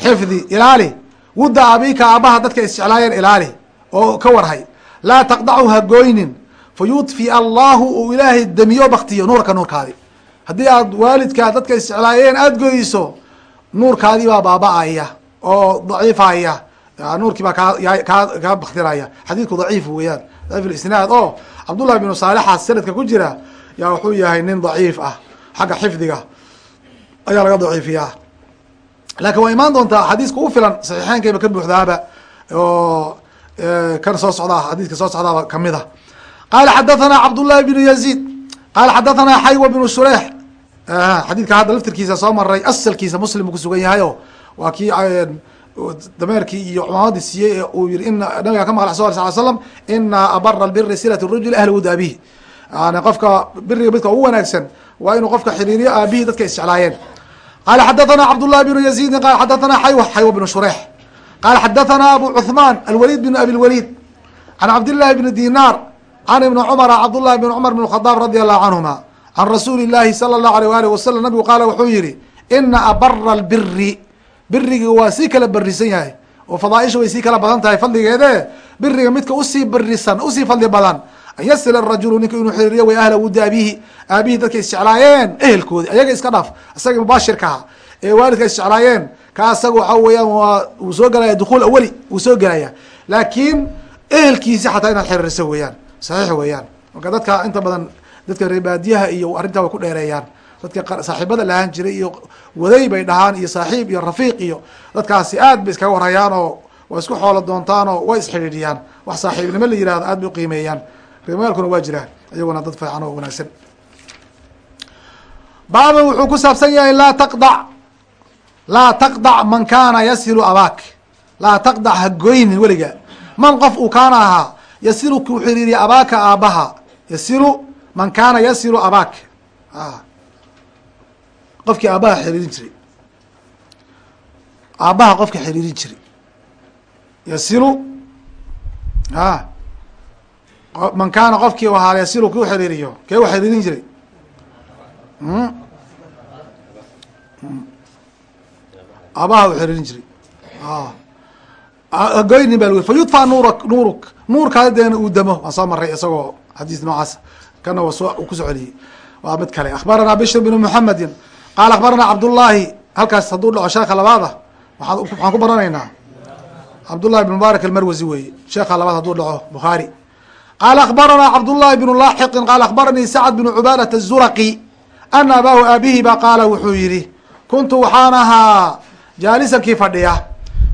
xifdi ilaali wudda abika aabaha dadka isjeclaayeen ilaali oo ka warhay. Laa taqdacu ha gooynin fa allahu uu ilaahay demiyo baktiyo nuurka nuurkaadi. Haddii aad waalidkaa dadka isjeclaayeen aada goyso nuurkaadii baa baaba-aya oo daciifaya. Nuurkii baa kaa kaa baktinaya xadiidku daciif weeyaan. Daciif isnaad oo cabdullahi binu saalixa sanadka ku jira yaa wuxuu yahay nin daciif ah. Xagga xifdiga ayaa laga daciifiyaa. Lakin waa imaan doontaa xadiiska u filan saxiixeynkayba ka buuxdaaba oo kan soo socdaa xadiiska soo socdaaba ka mid a qala xadathana cabdullahi bnu yaziid. Qala xadathana xaywa bnu shureex xadiidka hadda laftirkiisa soo maray asalkiisa muslim buu kusugan yahayo waa kii dameerkii iyo cumaamadii siiyey ee uu ina nabiga ka maqla sal slam ina abara biri silat rajul ahla wud abihi yani qofka biriga midka ugu wanaagsan waa inuu qofka xiriiriyo aabihii dadka isjeclaayeen qala xadathana cabdullahi bnu yaziidin qala xadathana xaywa bnu shureex qala xadathana abu cuثman alwalid bn abi lwalid can cabdillahi bni dinar can ibni cumara cabdullahi bn cumar bn khadaab radi allahu canhuma can rasuuli llahi sala allahu alيh alih wasalam nabigu qaala wuxuu yihi ina abara lbiri biriga waa sii kala berisan yahay. Oo fadaaisha way sii kala badan tahay fadligeede. Biriga midka u sii berisan u sii fadli badan. An yasila rajulu ninka inuu xiriiriyo way ahla wudi abihi. Aabihii dadka isjeclaayeen ehelkoodi ayaga iska dhaaf isagii mubaashirkaha ee waalidka isjeclaayeen ka asaga waxa weeyaan waa uu soo gelaya dukuul awali wuu soo gelaya laakiin ehelkiisi xataa inaad xiriiriso weeyaan saxiix weeyaan. Marka dadka inta badan dadka reebaadiyaha iyo arrintaa way ku dheereeyaan dadka saaxiibada lahaan jiray iyo waday bay dhahaan iyo saaxiib iyo rafiiq iyo dadkaasi aad bay iskaga warhayaan oo waa isku xoolo doontaan oo way isxidhiidhiyaan. Wax saaxiibnimo la yihahdo aad bay uqiimeeyaan reemagaalkuna waa jiraan iyaguna dad fiican oo wanaagsan. Baaban wuxuu ku saabsan yahay laa taqdac laa taqdac man kaana yasilu abaak. Laa taqdac ha goynin weliga. Man qof uu kaana ahaa yasilu kuu xiriiriya abaaka aabaha. Yasilu man kaana yasilu abaak qofkii aabaha xiriirin jiray. Aabbaha qofka xiriirin jiray. Yasilu a man kaana qofkii ahaa yasilu kuu xiriiriyo kee u xiriirin jiray? Aabaha u xiriirin jiray. Goynin ba lg fa yudfa nuura nuuruk. Nuurkaada deena uu damo. Waan soo maray isagoo xadiis noocaas kana ku soo celiyey waa mid kale. Akhbarana bishr bn muxamedin qaala akhbarana cabdullaahi halkaas hadduu dhaco sheeka labaad ah waxaan ku baranaynaa cabdullahi bn mubaarak almarwasi weeye sheeka labaad hadduu dhaco bukhaari qaala akhbarana cabdullahi bnu laaxiqin qaala akhbaranii sacd bnu cubaadat الzuraqi ana abaahu aabihi ba qaala wuxuu yihi kuntu waxaan ahaa jaalisankii fadhiya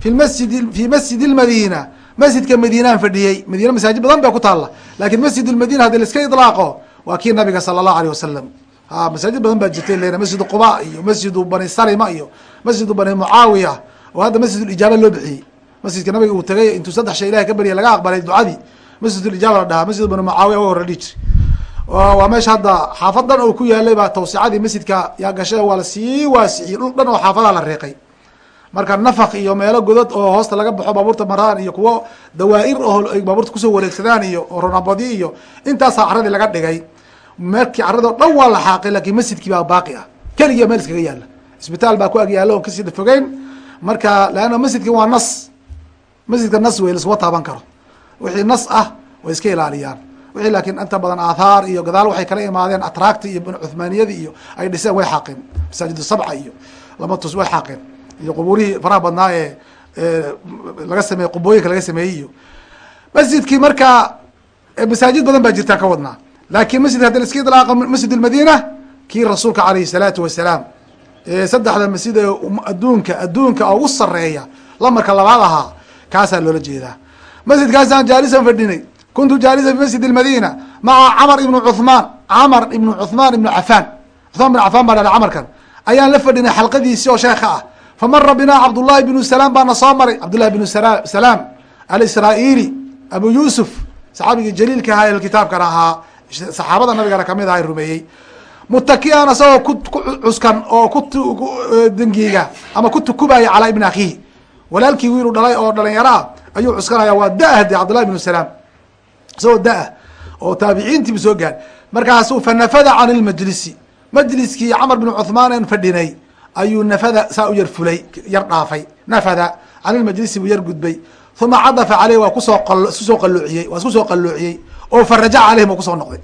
fi masjid fi masjid lmadina masjidka madiinaan fadhiyey madiina masaajid badan ba ku taalla laakiin masjid lmadina haddii laiska idlaaqo waa kii nabiga sala allahu aleyh wasalam a masaajid badan baa jirtay lena masjid quba iyo masjidu bani salima iyo masjidu bani mucaawiya oo hadda masjid lijaaba loo bixiyey. Masjidka nabiga uu tagay intuu saddex shay ilahay ka barya laga aqbalay ducadii. Masjid lijaaba la dhahaa masjid bani mucaawiya hore dhihi jiri waa meesha hadda xaafad dhan oo ku yaalay baa tawsicadii masjidka yaa gashay waa la sii waasiciyey dhul dhan oo xaafadaa la reeqay. Marka nafak iyo meelo godod oo hoosta laga baxo baabuurta maraan iyo kuwo dawaa'ir oo baabuurta ku soo wareegsadaan iyo ronabadi iyo intaasaa caradii laga dhigay meelkii carado dhan waa la xaaqay laakiin masjidkii baa baaqi ah. Keligiiba meel iskaga yaalla isbitaal baa ku ag yaalo on ka sii fogeyn. Marka leanna masjidki waa nas. Masjidka nas wey laskuma taaban karo. Wixii nas ah way iska ilaaliyaan. Wixii laakiin inta badan aathaar iyo gadaal waxay kala imaadeen atraakti iyo cuthmaaniyadii iyo ay dhiseen way xaaqeen. Masaajid sabca iyo lama tus way xaaqeen. Iyo qubuurihii faraha badnaa ee laga sameeyey qubooyinka laga sameeyey iyo masjidkii marka masaajid badan baa jirtaa ka wadnaa laakin masjidka haddi laiska idlaaqa masjid almadina kii rasuulka alayhi salaatu wasalaam. Saddexda masjid ee adduunka adduunka ugu sareeya lamarka labaad ahaa kaasaa loola jeedaa. Masjidkaasaan jaalisan fadhinay. Kuntu jaalisan fi masjid almadina maca camar ibnu cuhmaan camar ibnu cuhmaan ibnu cafaan. Cuhmaan ibn cafaan baa dhala camarkan. Ayaan la fadhinay xalqadiisi oo sheekha ah. Famara binaa cabdullahi bnu salaam baana soo maray. Cabdullahi bnu salaam alisraa-iili abu yuusuf saxaabigii jaliilka ahaa ee kitaabkan ahaa saxaabada nabigana ka mid aha rumeeyey. Mutakian asagoo ku cuskan oo ku dengiiga ama ku tukubaya calaa ibni akhiihi. Walaalkii wiilu dhalay oo dhalinyaro ah ayuu cuskanaya waa da'ah de cabdullahi bnu salaam. Isagoo da'ah oo taabiciintiibu soo gaar markaasuu fanafada can ilmajlisi majliskii camar bn cuhmaan en fadhinay ayuu nafada saa u yar fulay yar dhaafay. Nafada can ilmajlisi buu yar gudbay uma cadafa caleyh waa ku soo soo qalloociyey waa isku soo qalloociyey oo farajaca caleyhim oo ku soo noqday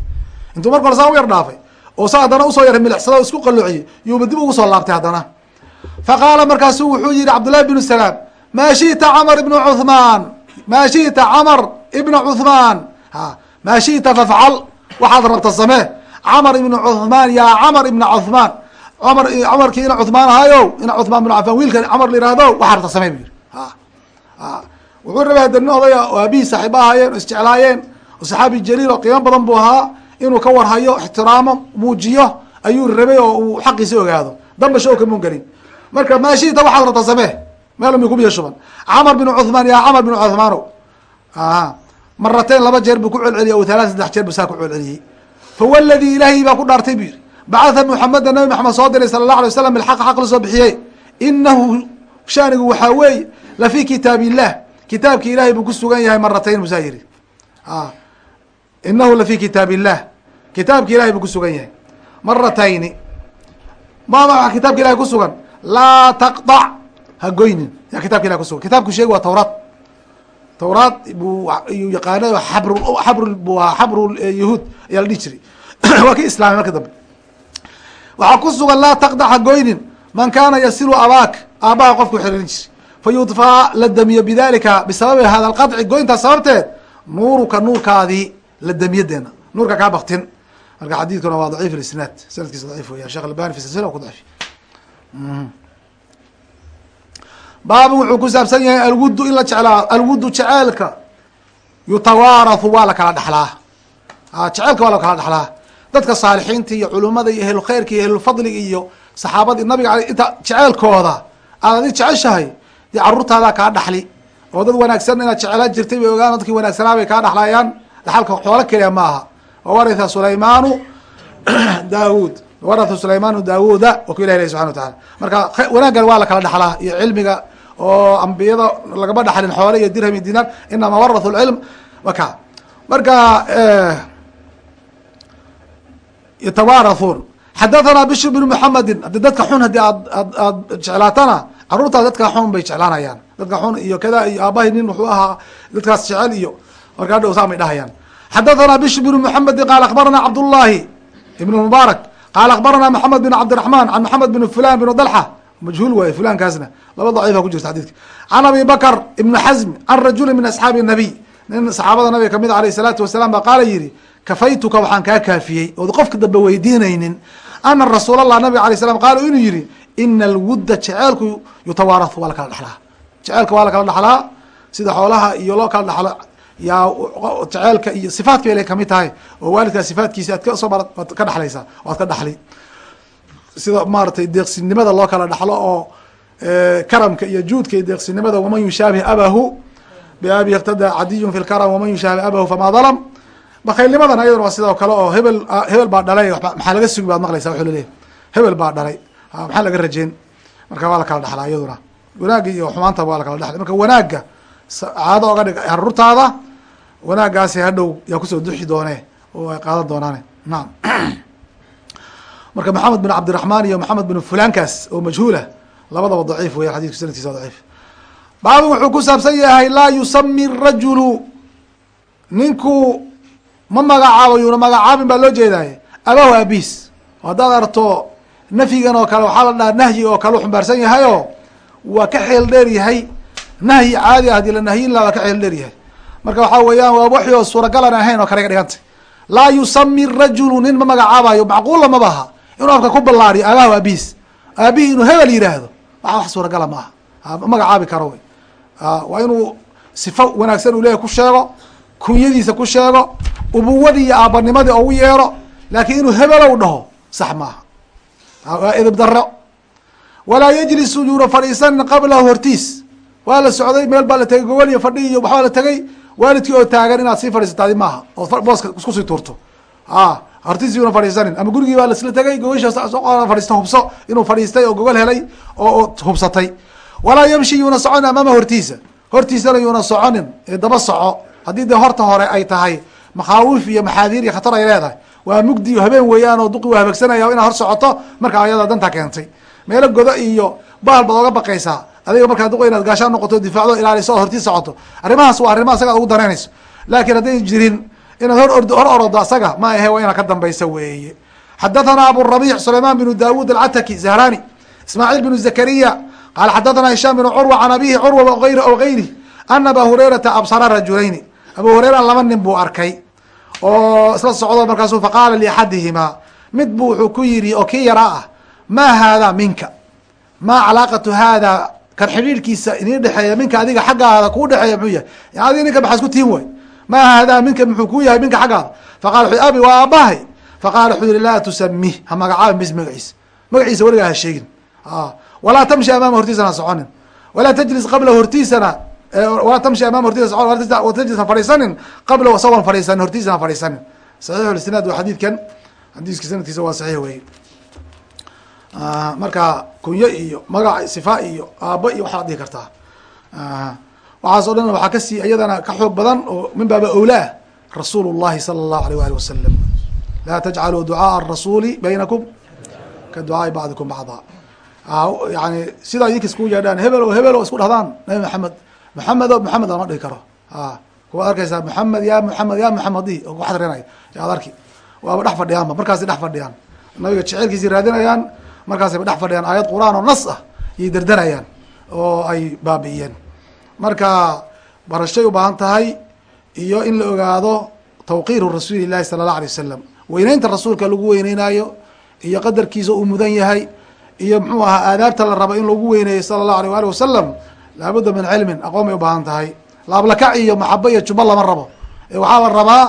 intuu marka hore saa u yar dhaafay oo sa haddana u soo yar milicsada isku qalloociyey yuuba dib ugu soo laabtay haddana faqaala markaasuu wuxuu yihi cabdullahi bnu salaam maa shita camar ibnu cuhmaan maa shita camar ibna cuhmaan ha maa shita fafcal waxaad rabta samee camar ibnu cuhmaan yaa camar ibna cuhmaan cumar cumarkii ina cuhmaan ahaayo ina cuhmaan binu cafaan wiilkan camar la yihahdo waxaad rabta samee bu yihi a wuxuu rabay hadda nin odaya oo aabihii saaxiiba ahaayeen oo isjeclaayeen oo saxaabi jaliil oo qiimo badan buu ahaa inuu ka warhayo ixtiraamo muujiyo ayuu rabay oo uu xaqiisa ogaado. Damba show kamun gelin marka maashita waxaad rabta samee meel mi kubiya shuban? Camar binu cuhmaan yaa camar binu cuhmaano a marateen laba jeer buu ku celceliyey o halaat saddex jeer buu saa ku celceliyey. Fawaladi ilaahay baa ku dhaartay bu yihi bacatha muxameda nabi maxamed soo diray sala allah alay waslam bilxaq xaq la soo bixiyey. Inahu shaanigu waxaa weeye lafii kitaab illah kitaabki ilahay buu ku sugan yahay maratayn busaa yihi a inahu lafii kitaab illah kitaabki ilahay buu ku sugan yahay. Maratayni maada waa kitaabka ilahay ku sugan? Laa taqطac ha goynin. Yaa kitabka ilahay kusugan kitabku sheegi waa tawraad tawraad buu yuu yaqaanay xabr xabr waa xabru yahuud ayaa la dhihi jiray. [clears throat] Waa ki islaamay marka dambe. Waxaa ku sugan laa taqdac ha goynin. Man kaana yasilu abaak aabaha qofku xiriirin jiray fa yudfaa la damiyo bidalika bisababi hada alqadci goyntaas sababteed nuuruka nuurkaadii la damiyadeena nuurka kaa baktin marka xadiidkuna waa daciif isnaad sanadkiisa daciif weya shekh albani fi silsila ku daciif. Baabu wuxuu ku saabsan yahay alwuddu in la jeclaa alwuddu jeceelka yutawaarathu waa la kala dhexlaa jeceelka waa la kala dhexlaa dadka saalixiinta iyo culumada iyo ehlulkhayrka iyo ehlulfadliga iyo saxaabadii nabiga ale inta jeceelkooda aad adi jeceshahay dee carruurtaadaa kaa dhaxli. Oo dad wanaagsan inaad jecelaan jirtay bay ogaan dadkii wanaagsanaa bay kaa dhaxlayaan. Dhaxalka xoolo keliya ma aha. Wawaritha sulaymaanu [clears throat] daawuud. Waratha sulaymaanu daawuuda wa ku ilah ilahi subxana wa taala marka wanaaggan waa la kala dhaxlaa iyo cilmiga oo ambiyada lagama dhaxlin xoole iyo dirham iyo dinaar inama warathu lcilm waka. Marka yatawaarathun. Xadathana bishr bn muxamedin haddi dadka xun haddii aad aad aad jeclaatana carruurtaa dadka xun bay jeclaanayaan. Dadka xun iyo kada iyo aabahay nin wuxuu ahaa dadkaas jecel iyo marka hadhow saa may dhahayaan. Xadathana bishr bn muxamedi qaal akbarana cabdullahi ibn mubaarak qaal akbarana maxamed bin cabdiraxman can maxamed bin fulan bin dalxa majhuul waaye fulankaasna laba daciifa ku jirta xadidka can abi bakr ibn xazm can rajuli min asxaabi nabiy. Nin saxaabada nabiga ka mid a alayh salaatu wasalaam baa qaala yihi kafaytuka waxaan kaa kaafiyey. Ood qofka dambe weydiinaynin. Ana rasuul allah nabiga alay slam qaala inuu yihi ina alwudda jeceelku yutawaarathu waa la kala dhexlaa jeceelka waa la kala dhaxlaa sida xoolaha iyo loo kala dhaxlo yaa jeceelka iyo sifaadka bay ka mid tahay oo waalidkaa sifaatkiisi aad ka soo waad ka dhexlaysaa waad ka dhaxli. Sida maaratay deeqsinimada loo kala dhaxlo oo karamka iyo juudka iyo deeqsinimada waman yushaabih abahu biabi iqtada cadiyun fi lkaram waman yushaabih abahu fama dalam. Bakaylnimadan ayaduna waa sidoo kale oo hebel hebel baa dhalay maxaa laga sugi baad maqlaysa wuxuu laleeyahy hebel baa dhalay maxaa laga rajeyn marka waa la kala dhaxlaa iyaduna. Wanaagga iyo xumaanta waa la kala dhaxlay marka wanaagga caado oga dhig harurtaada wanaaggaasi hadhow yaa ku soo duxi doone oo ay qaadan doonaane. Naam. [clears throat] Marka maxamed bin cabdiraxmaan iyo maxamed bin fulankaas oo majhuulah labadaba daciif weya xadidku sanadkiisa waa daciif. Baabin wuxuu ku saabsan yahay laa yusami rajulu. Ninku ma magacaabo yuuna magacaabin baa loo jeedaay abahu abiis haddaad arto nafyigan oo kale waxaa la dhaha nahyi oo kale u xumbaarsan yahay oo waa ka xeel dheer yahay. Nahyi caadi ah haddii la nahyin laha waa ka xeel dheer yahay. Marka waxaa weeyaan waa waxi oo suuragalan ahayn oo kale ga dhigantay. Laa yusami rajulu nin ma magacaabayo macquulla maba aha inuu afka ku ballaariyo abahu abiis aabihii inuu hebel yidhaahdo waxa wax suuragala ma aha. Ma magacaabi karo wey waa inuu sifo wanaagsan uu leeyahy ku sheego kunyadiisa ku sheego ubuwadii iyo aabanimadii ogu yeero laakiin inuu hebelow dhaho sax maaha edib daro walaa yajlisu yuuna fadhiisanin qablahu hortiis. Waa la socday meel baa la tegay gogol iyo fadhi iyo waxbaa la tegay waalidkii oo taagan inaad sii fadhiisataadi maaha oo booska iskusii tuurto. A hortiis yuuna fadhiisanin. Ama gurigii baa lasla tegay gogosha fadhiista hubso inuu fadhiistay oo gogol helay oo hubsatay. Walaa yamshi yuuna soconin amaama hortiisa. Hortiisana yuuna soconin ee daba soco. Haddii dee horta hore ay tahay makhaawif iyo maxaadiir iyo khatar ay leedahay waa mugdi habeen weeyaan oo duqi waa habagsanaya inaad hor socoto marka ayada danta keentay. Meelo godo iyo bahal baad oga baqaysaa adiga markaa duqa inaad gaashaan noqoto difaacdo ilaaliso oo hortii socoto. Arrimahaas waa arrimaha asaga ugu danaynayso laakiin hadday jirin inaad hor ordo hor orodo asaga ma ahe waa inaad ka dambaysa weeye. Xadathana aburabic sulayman binu dawud alcataki zahrani ismaaciil binu zakariya qaala xadathana hishaam binu curwa can abihi curwa ayr o gayri ana aba hurayrata absara rajulayni abu hureyra laba nin buu arkay oo isla socdo markaasu faqaala liaxadihimaa mid bu wuxuu ku yidhi oo kii yaraa ah maa haadaa minka? Maa calaaqatu haadaa kan xidhiidhkiisa inii dhexeeya minka adiga xaggaada kuu dhexeeya muxuu yahay adiga ninka maxaa isku tiin way maa haadaa minka? Muxuu kuu yahay minka xaggaada. Faqala wuxu abi waa aabahay faqala wuxuu yihi laa tusamih ha magacaabin bis magaciisa. Magaciisa weligaa ha sheegin. Walaa tamshi amaama hortiisana ha soconin. Walaa tajlis qabla hortiisana walaa tamshi amaama hortiisa socon tajlis ha fadhiisanin qabla isagoon fadhiisanin hortiisana ha fadhiisanin saxiixu lisnaad waa xadiidkan xadiiska sanadkiisa waa saxiix wey marka kunyo iyo magac sifa iyo aabo iyo waxaad dhihi kartaa waxaas o dhan waxaa kasii iyadana ka xoog badan oo min baaba owlaah rasuul الlahi salى الlahu alيه wali wasalam laa tajcaluu ducaaء الrasuuli baynakum ka ducaaءi bacdikum bacda yani sidaa idinka iskugu yeedhaan hebel o hebel o isku dhahdaan nabi maxamed maxamedo maxamed lama dhihi karo. Kuwaad arkaysaa maxamed ya maxamed ya maxamedi oo kuxadrinay yaad arki. Waaba dhex fadhiyaanba markaasay dhex fadhiyaan. Nabiga jeceelkiisii raadinayaan markaasayba dhex fadhiyaan. Aayad qur'aan oo nas ah yay derderayaan oo ay baabi'iyeen marka barashay u baahan tahay iyo in la ogaado tawqiiru rasuuli llahi sala allah alay wasalam weyneynta rasuulka lagu weyneynaayo iyo qadarkiisa uu mudan yahay iyo muxuu ahaa aadaabta la rabo in lagu weyneeyo sala allahu alيh ali wasalam laabudda min cilmin aqoon bay u baahan tahay laablakac iyo maxabo iyo jubo lama rabo waxaa la rabaa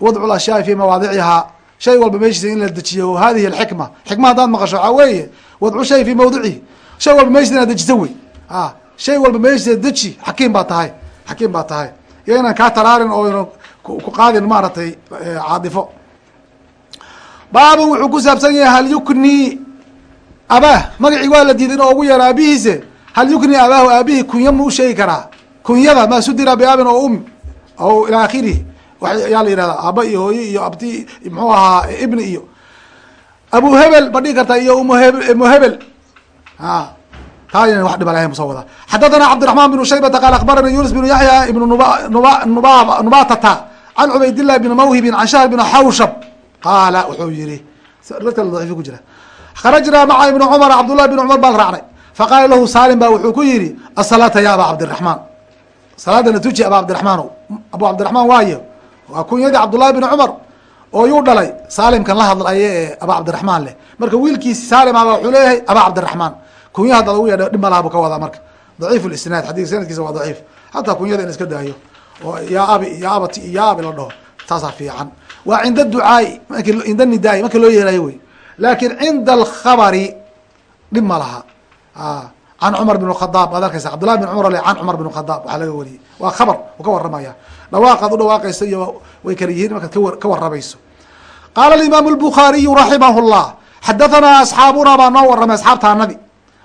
wadcu lashyaai fi mawaadicihaa shay walba meeshiisa in la dejiyo hadihi alxikma xikma haddaad maqasho waxaa weeye wadcu shay fi mawdicihi shay walba meeshiisa inaad dejiso wey a shay walba meeshiisa deji xakiim baa tahay xakiim baa tahay iyo inaan kaa taraarin oo ku qaadin maaragtay caadifo baabun wuxuu ku saabsan yahay hal yukni abaah magacii waa la diiday in ugu yeero aabihiise hal yukni abaahu aabihi kunya ma u sheegi karaa? Kunyada maa sudira biaabin oo um o ilaa akhirihi yaa la yihahda aaba iyo hooye iyo abti muxuu ahaa ibni iyo. Abu hebel ma dhigi kartaa iyo umu hebel? A taa faqaala lahu saalim ba wuxuu ku yihi asalaata ya abaa cabdiraxmaan salaadana tuji abaa cabdiraxmaanow abuu cabdiraxmaan waaye waa kunyadii cabdullaahi bin cumar oo yuu dhalay saalimkan la hadlaye ee abaa cabdiraxmaan leh marka wiilkiisi saalim aba wuxuu leeyahay abaa cabdiraxmaan kunyaha hadda lagu yadha dhib ma laha buu ka wadaa marka daciif lisnaad xadii sanadkiisa waa daciif hataa kunyada in iska daayo oo yaa abi ya abati yaa abi la dhaho taasaa fiican waa cinda ducaai marki cinda nidaai marka loo yeelayo wey laakin cinda alkhabari dhib ma laha can cumar bin khadaab waad arkaysa cabdullahi bin cumar can cumar bin khadaab waxaa laga wariyey. Waa khabar uu ka waramaya dhawaaqaad u dhawaaqaysa iyo way kala yihiin markaad ka waramayso qaala alimaamu lbukhaariyu raximah llah xadahanaa asxaabuna baa noo waramay asxaabtaanadi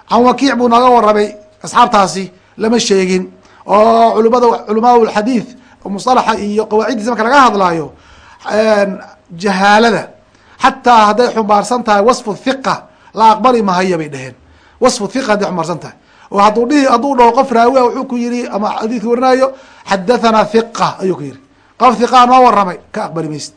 can wakiic buu naga waramay asxaabtaasi lama sheegin. Oo culimada culamaa lxadiid musalaxa iyo qawaaciddiisa marka laga hadlaayo jahaalada. Xataa hadday xumbaarsan tahay wasfu thiqa la aqbali mahaya bay dheheen wasfu thiqa hadday xumbaarsan tahay. Oo hadduu dhihi hadduu dhaho qof raawiya wuxuu ku yihi ama xadiidka warinaayo xadathana thiqa ayuu ku yihi qof thiqaa noo waramay ka aqbali maysid.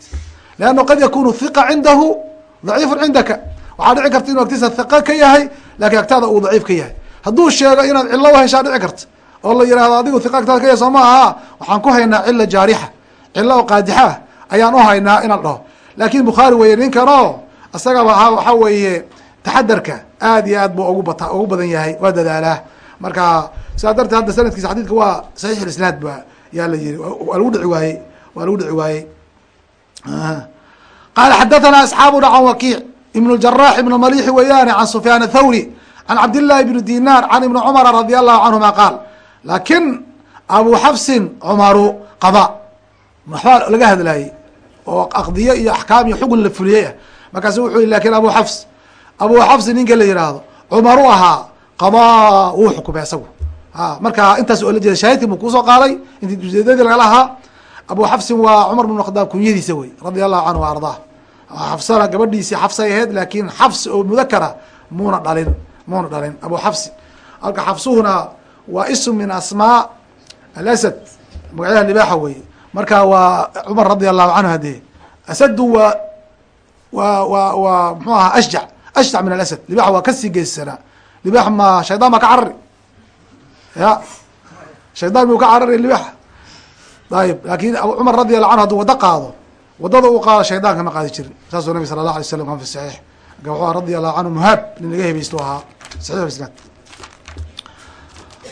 Leanno qad yakunu thiqa cindahu daciifun cindaka. Waxaa dhici karta inuu agtiisa thiqa ka yahay laakiin agtaada uu daciif ka yahay. Hadduu sheego inaad cillo uheshaa dhici karta. Oo la yihahdo adigu thiqa agtaada ka yahay soo ma aha waxaan ku haynaa cila jaarixa. Cilo oo qaadixa ah ayaan u haynaa inaan dhaho. Laakin bukhaari weye ninkanoo isagaba waxa weeye taxadarka aad iyo aad bu ugu bata ugu badan yahay waa dadaalaa. Marka sidaa darteed hadda sanadkiisa xadidka waa saxiix isnaad ba yaa la yiri waa lagu dhici waayey waa lagu dhici waayey. Qaala xadathana asxaabuna can wakiic ibn jarax ibn malixi weyaane can sufyaan athawri can cabdillahi bni dinar can ibni cumara radi allahu canhuma qaal laakin abu xafsin cumaru qada. Waxbaa laga hadlaayey oo aqdiyo iyo axkaam iyo xugun la fuliyey ah. Markaasu wuxuu yihi laakiin abu xafs abu xafsi ninka la yihahdo cumaru ahaa qadaa wuu xukumay isagu a marka intaas oo la jeeda shaahidkii buu ku soo qaaday inti ujeedadii laga lahaa abu xafsin waa cumar bin khadaab kunyadiisa wey radia allahu canhu ardaa xafsana gabadhiisii xafsay ahayd laakin xafs oo mudakara muuna dhalin muuna dhalin. Abu xafsi halka xafsuhuna waa ism min asmaa alasad magacyaha libaaxa wey marka waa cumar radi allahu canhu hadee asadu waa wa wa waa mxuu ahaa ashjac ashjac min alasad libax waa ka sii geysanaa libax ma shaydaan baa ka carari ya shaydaan buu ka carari libax ayib laakiin cumar radi allahu canhu haduu wado qaado waddada uu qaado shaydaanka ma qaadi jirin saasuu nabig sala allah alay slam kan fi saxiix marka wuxuu radi allahu canhu muhaab nin laga hebaystu ahaa saxiix isnaad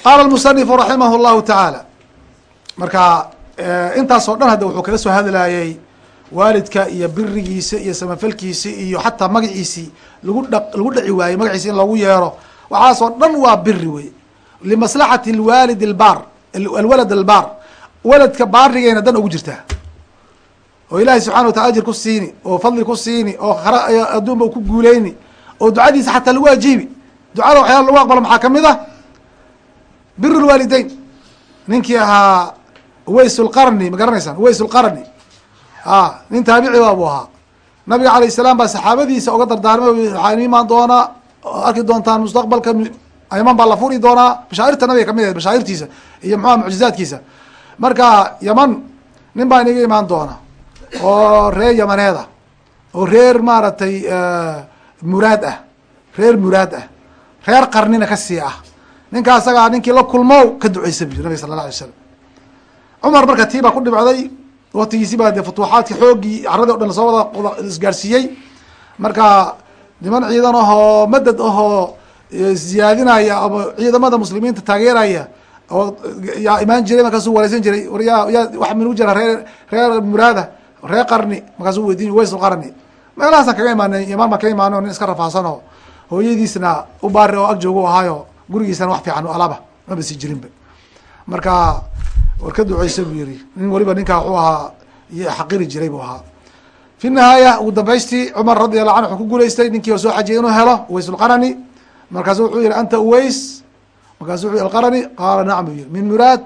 qaala lmusanifu raximah llahu tacaala marka intaasoo dhan hadda wuxuu kaga soo hadlayey waalidka iyo birigiisa iyo samafalkiisi iyo xataa magaciisii lagu dha lagu dhaci waayey magaciisi in lagu yeero. Waxaasoo dhan waa biri wey. Limaslaxati lwaalid albaar alwalad albaar. Waladka baarigeyna dan ugu jirtaa oo ilaahay subxana watala ajir ku siini oo fadli ku siini oo adduunba ku guuleyni oo ducadiisa xataa lagu ajiibi ducada waxyaala lagu aqbalo maxaa ka mid ah? Bir lwaalideyn ninkii ahaa uways lqarni ma garanaysaan? Uways lqarni a nin taabici ba buu ahaa. Nabiga alayh salaam baa saxaabadiisa oga dardaarmay waxaa imaan doonaa oo arki doontaan mustaqbalka yaman baa la furi doonaa bashaa'irta nabiga ka mid ahed bashaa'irtiisa iyo muxuha mucjizaadkiisa. Marka yaman nin baa inaga imaan doona oo reer yamaneed ah oo reer maaragtay muraad ah reer muraad ah reer qarnina ka sii ah. Ninka asagaa ninkii la kulmo ka duceysa bu yiri nabig sala la alay slam cumar marka tii baa ku dhibcday waktigiisi baa dee futuuxaadki xooggii caradi o dhan la soo wada isgaarsiiyey. Marka niman ciidan ahoo madad ahoo ziyaadinaya ama ciidamada muslimiinta taageeraya oo yaa imaan jiray markaasuu wareysan jiray. War yaa yaa waxa minugu jira reer reer muraada reer qarni markaasuu weydiin ways qarni. Meelahaasaan kaga imaanay imaan baan ka imaano nin iska rafaahsanoo hooyadiisna u baari oo ag jooga ahaayo gurigiisana wax fiican alaba maba sii jirinba. Marka war ka duceysa buu yiri nin waliba ninkaa wuxuu ahaa xaqiri jiray buu ahaa. Fi nihaaya ugu dambaystii cumar radi allahu anhu wuxuu ku guulaystay ninkii oo soo xajiyay inuu helo uways lqarani markaasu wuxuu yihi anta uways? Markaasu wuxu alqarani? Qaala nacam buu yihi min muraad?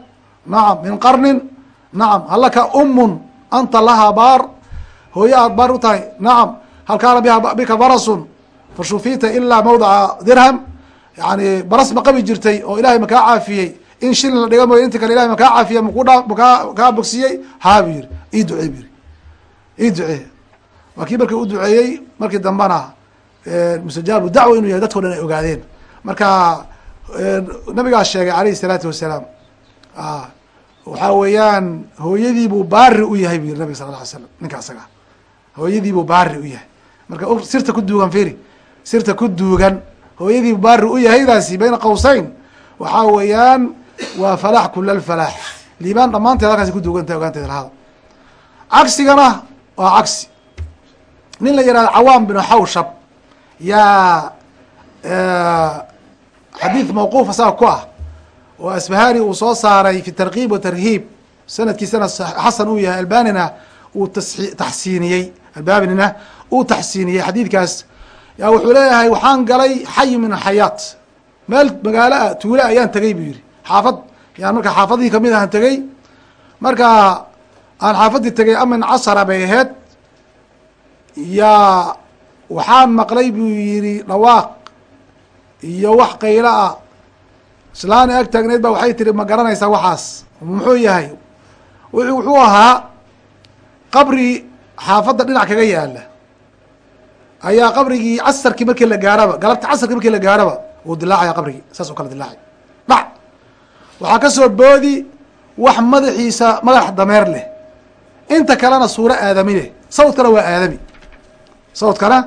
Nacam. Min qarnin? Nacam. Hal laka umun anta lahaa baar? Hooye aad baar u tahay. Nacam. Hal kaana biha bika barasun. Fashufita ilaa mawdaca dirham. Yani baras ma qabi jirtay oo ilahay makaa caafiyey in shilin la dhiga mooy inta kale ilahay makaa caafiya makudha makaa makaa bogsiyey haa yihi ii ducey bu yihi ii ducee. Waa kii markii u duceeyey markii dambena mustajaabu dacwa inuu yahay dadko dhan ay ogaadeen. Marka nabigaas sheegay alayhi الsalaatu wasalaam waxaa weeyaan hooyadiibuu baari u yahay bu yiri nabig lla alay slam ninka asaga. Hooyadiibuu baari u yahay. Marka sirta ku duugan firi sirta ku duugan hooyadiibu baari u yahaydaasi bayna qawseyn waxaa weeyaan waa falaax kula alfalaax liibaan dhammaanteed halkaas ku duugantahay ogaanteed lahada cagsigana waa cagsi. Nin la yihahdo cawaam binu xawshab. Yaa xadiid mawquuf asaga ku ah. Oo asbahani uu soo saaray fi tarkiib wa tarhiib. Sanadkiisana xasan uu yahay albanina uu taxsiiniyey. Albanina uu taxsiiniyey xadiidkaas. Yaa wuxuu leeyahay waxaan galay xay min xayaat. Meel magaalo ah ayaan tegey buu yihi xaafad yaan marka xaafadihii ka mid ahan tegey marka aan xaafadii tegey amin casara bay aheyd yaa waxaan maqlay buu yihi dhawaaq iyo wax qaylo ah islaani ag taagneyd ba waxay tiri ma garanaysaa waxaas. Muxuu yahay? Wuxuu ahaa qabri xaafadda dhinac kaga yaalla ayaa qabrigii casarkii markii la gaarhaba galabta casarkii markii la gaarhaba wuu dilaacaya qabrigii saas oo kale dilaacay waxaa ka soo boodi wax madaxiisa madax dameer leh. Inta kalena suuro aadami leh. Sawdkana waa aadami. Sawdkana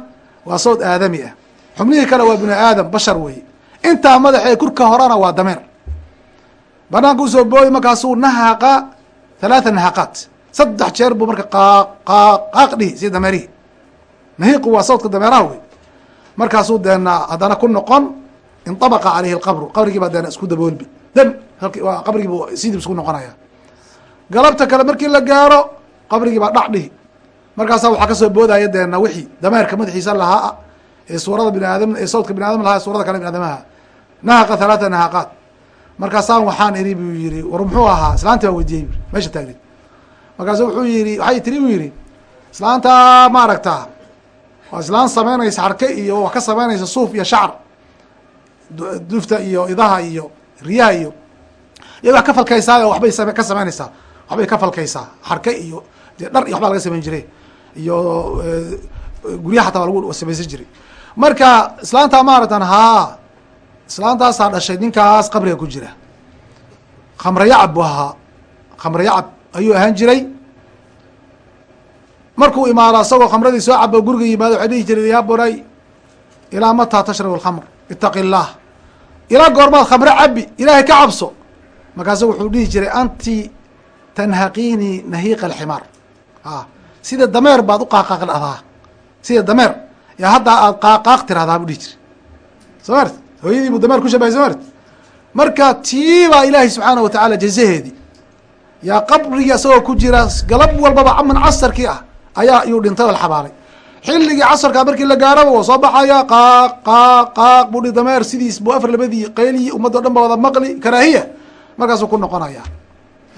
waa sawd aadami ah. Xubnihii kale waa binu aadam bashar wey intaa madaxee kurka horena waa dameer. Banaanka u soo booyi markaasuu nahaqa halaatha nahaqaat saddex jeer buu marka qaaq qaaq qaaq dhihi si dameerihi. Nahiiqu waa sawdka dameeraha wey markaasuu deena haddana ku noqon inطabaqa caleyhi qabrigii baa deena isku daboolbi dam halki waa qabrigii bu sidii isku noqonaya galabta kale markii la gaaro qabrigii baa dhac dhihi markaasaa waxaa ka soo boodaya deena wixii dameerka madaxiisa lahaa ee suurada bini aadam ee sawdka bini adam lahaa suurada kale bini aadamaha nahaqa halaata nahaqaat markaasaan waxaan iri buu yihi war muxuu ahaa islaanti baa weydiiyey meesha taagneed markaasu wuxuu yihi waxay tiri buu yihi islaanta ma aragtaa waa islaan samaynaysa harke iyo wax ka samaynaysa suuf iyo shacr dufta iyo idaha iyo riyaha iyo iyo wax ka falkaysaa waxbay ka samaynaysaa. Waxbay ka falkaysaa. Harke iyo dee dhar iyo waxbaa laga samayn jiray. Iyo guryaha hataa waa lagu samaysan jiray. Marka islaantaa maaragtan haa islaantaasaa dhashay ninkaas qabriga ku jira. Khamre yacab buu ahaa. Khamre yacab ayuu ahaan jiray. Markuu imaado asagoo khamradii soo cabo guriga yimaado waxay dhihi jiray yaa bunay ilaa mataa tashrab alkhamr itaqi illaah ilaa goormaad khamre cabi ilaahay ka cabso. Markaasu wuxuu dhihi jiray anti tanhaqiinii nahiiqa alximaar. A sida dameer baad u qaaqaaq dhahdaa sida dameer. Yaa haddaa aad qaaqaaq tirahdaa buu dhihi jiray. Soo mart hooyadii buu dameer ku shabahay soo mart marka tii baa ilaahay subxaana wa tacaala jazaheedii. Yaa qabrigii asagoo ku jira galab walbaba caman casarkii ah ayaa iyuu dhintay oo la xabaalay xilligii casarkaa markii la gaaraba waa soo baxaya qaaq qaaq qaaq buu dhi dameer sidiis buu afar labadii qayliyi ummaddo dhan ba wada maqli karaahiya. Markaasuu ku noqonaya.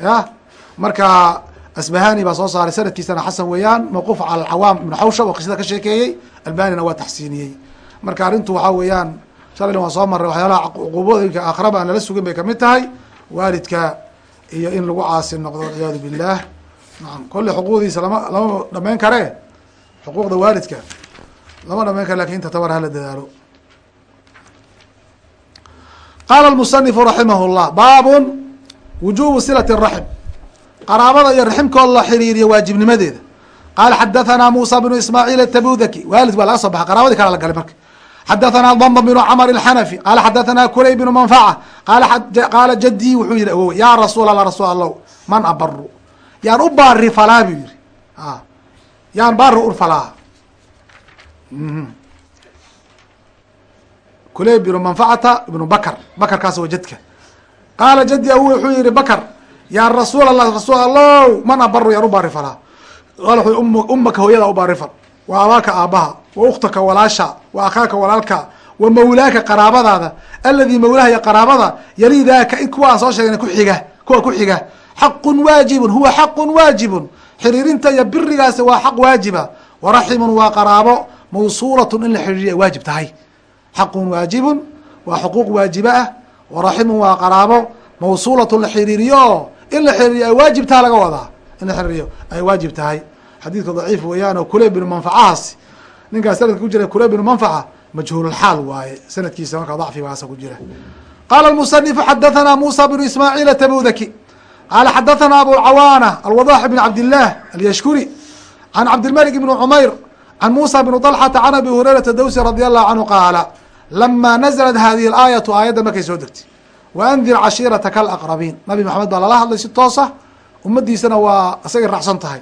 Ya? Marka asbahani baa soo saaray sanadkiisana xasan weeyaan mawquuf cala alcawaam ibnu xawshab oo qisada ka sheekeeyey albanina waa taxsiiniyey. Marka arrintu waxaa weeyaan shalayna waan soo marray waxyaalaha cuquubooyinka aakhiraba aan lala sugin bay ka mid tahay. Waalidka iyo in lagu caasi noqdo walciyaadu billah. Naam kolle xuquuqdiisa lama lama dhamayn karee xuquuqda waalidka. Lama dhamayn kare laakiin inta tabar hala dadaalo. Qaala musanifu raximah llah baabun wujubu silati raxim qaraabada iyo raximkood la xiriiriyo waajibnimadeeda. Qaala xadathana musa bnu ismaaciil atabudaki waalid waa laga soo baxa qaraabadii kala la galay marka. Xadathana damba bnu camr اxanafi qaala xadathana kulay bnu manfaca qaala jadii wuxuu yihi awowe ya rasuul allah rasuul allah man abaru yaan u baari falaa buu yihi yaan baari u falaa kuley bnu manfacata ibnu bakr bakarkaas waa jadka. Qaala jadii awowe wuxuu yihi bakr yaa rasuul allah rasuul allow man abaru yaan u baari falaa. Umaka hooyada u baari fal. Wa abaaka aabaha wa ukhtaka walaasha wa akhaaka walaalka wa mawlaaka qaraabadaada. Aladii mawlaha iyo qaraabada yali daaka kuwa aan soo sheegna kuxiga kuwa ku xiga. Xaqun waajibun huwa xaqun waajibun xiriirinta iyo birigaasi waa xaq waajiba. Waraximun waa qaraabo mawsuulatun in la xiriiriya waajib tahay. Xaqun waajibun waa xuquuq waajiba ah. Waraximun waa qaraabo mawsuulatun la xiriiriyo in la xiriiriyo ay waajib taha laga wadaa. In la xiriiriyo ay waajib tahay. Xadiidka daciif weeyaan oo kuley binu manfacahaas ninkaas sanadka ku jira kuley binu manfaca majhuululxaal waaye. Sanadkiisa markaa dacfigaasa ku jira. Qaala musanifu xadathana musa bnu ismaaciil tabudaki qaala xadathana abucawaana alwadax bn cabdillaah alyashkuri can cabdilmalik bni cumayr can musa bni طalxata can abi hurayrata dawsi radi allahu canhu qaala lama naزlat hadihi اlaayatu aayadda markay soo degtay waandir cashiirataka alaqrabiin nabi maxamed baa lala hadlay si toosa ummadiisana waa isagay raacsan tahay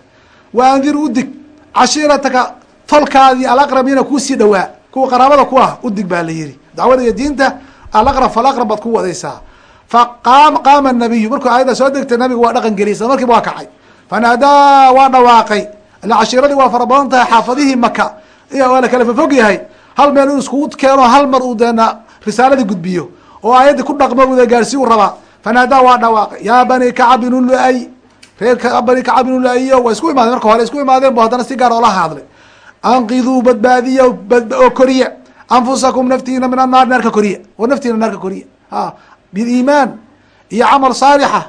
waandir udig cashiirataka tolkaadii alaqrabiina kuusii dhowaa kuwa qaraabada ku ah udig baa la yihi dacwada iyo diinta alaqrab falaqrab baad ku wadaysaa faqaam qaama nabiyu markuu aayadda soo degtay nabigu waa dhaqan geliyay isla markiiba waa kacay. Fanaadaa waa dhawaaqay. Ila cashiiradii waa fara badan tahay xaafadihii maka waa la kala fofog yahay. Hal meel inu iskugu keeno hal mar uu deena risaaladii gudbiyo. Oo aayaddii ku dhaqmo uda gaarsi u rabaa. Fanaadaa waa dhawaaqay. Yaa bani kacab binu lu-ay reer bani kacab binu lu-ayo isku imaadeen. Marka hore isku imaadeen bu haddana si gaar oola hadlay. Anqiduu badbaadiya oo koriya. Anfusakum naftiina min annaar naarka koriya. Oo naftiina naarka koriya biliimaan iyo camal saalixa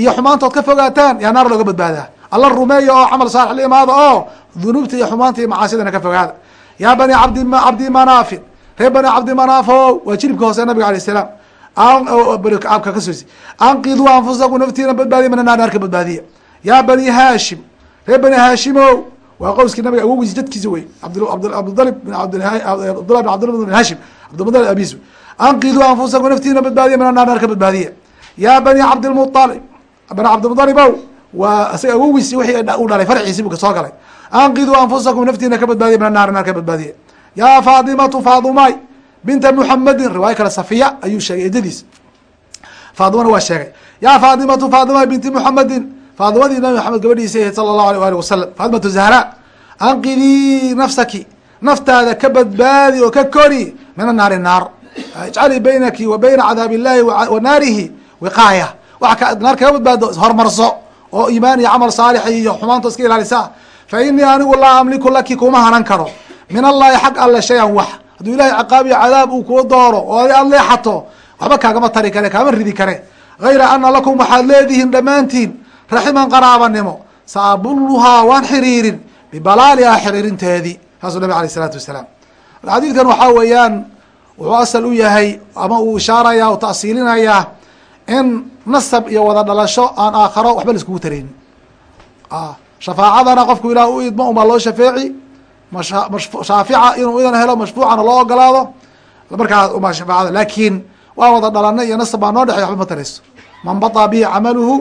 iyo xumaantood ka fogaataan yaa naar looga badbaadaa. Alla rumeeya oo camal saalix la imaada oo dunuubta iyo xumaanta iyo macaasidana ka fogaada. Yaa bani cabdi cabdi manaafin reer bani cabdi manaafo waa jilibka hoose nabiga alayh salaam. Abka kasosi anqiduu anfusakum naftiina badbaadiya min annaar naarka badbaadiya yaa bani haashim reer bani haashimo waa qowskii nabiga awogiisi jadkiisa wey abdabdalib abdullah bin abdullah bin hashim cabdilmudalib abis anqiduu anfusakum naftiina badbaadiya min annaar naarka badbaadiya yaa bani cabdilmualib bani cabdilmualibow waa isaga awogiisi wixii u dhalay farciisi buu soo galay anqiduu anfusakum naftiina ka badbaadiya min annaar naar ka badbaadiya yaa faatimatu faadumay binta muxamedin riwaayo kale safiya ayuu sheegay eedadiis faadimana waa sheegay yaa faatimatu faadumay binti muxamedin faadimadii nabi maxamed gabadhiisa ahayd sala allahu alيh ali wasalam faatimatu zahra anqidii nafsaki naftaada ka badbaadi oo ka kori min annaari naar ijcalii baynaki wa bayna cadaab illahi wa naarihi wiqaaya ka naar kaga badbaado hormarso oo iimaan iyo camal saalix iyo xumaanto iska ilaalisa fa inii anigu laa amliku laki kuma hanan karo min allahi xag alle shay-an wax hadduu ilahay ciqaab iyo cadaab uu kuu dooro oo aad leexato waxba kaagama tari kare kaama ridi kare hayra ana lakum waxaad leedihiin dhammaantiin raximan qaraabanimo saabulluhaa waan xiriirin bibalaalihaa xiriirinteedii saasuu nabig alayh isalaatu wasalaam xadiidkan waxaa weeyaan wuxuu asal u yahay ama uu ishaaraya u ta'siilinayaa in nasab iyo wada dhalasho aan aakharo waxba la iskugu taraynin shafaacadana qofku ilaah u idmo unbaa loo shafeeci shaafica inuu idan helo mashfuucana loo ogolaado markaas uma shafaacada laakiin waa wada dhalanay iyo nasab baa noo dhexey waxba ma tarayso. Man baطa bihi camaluhu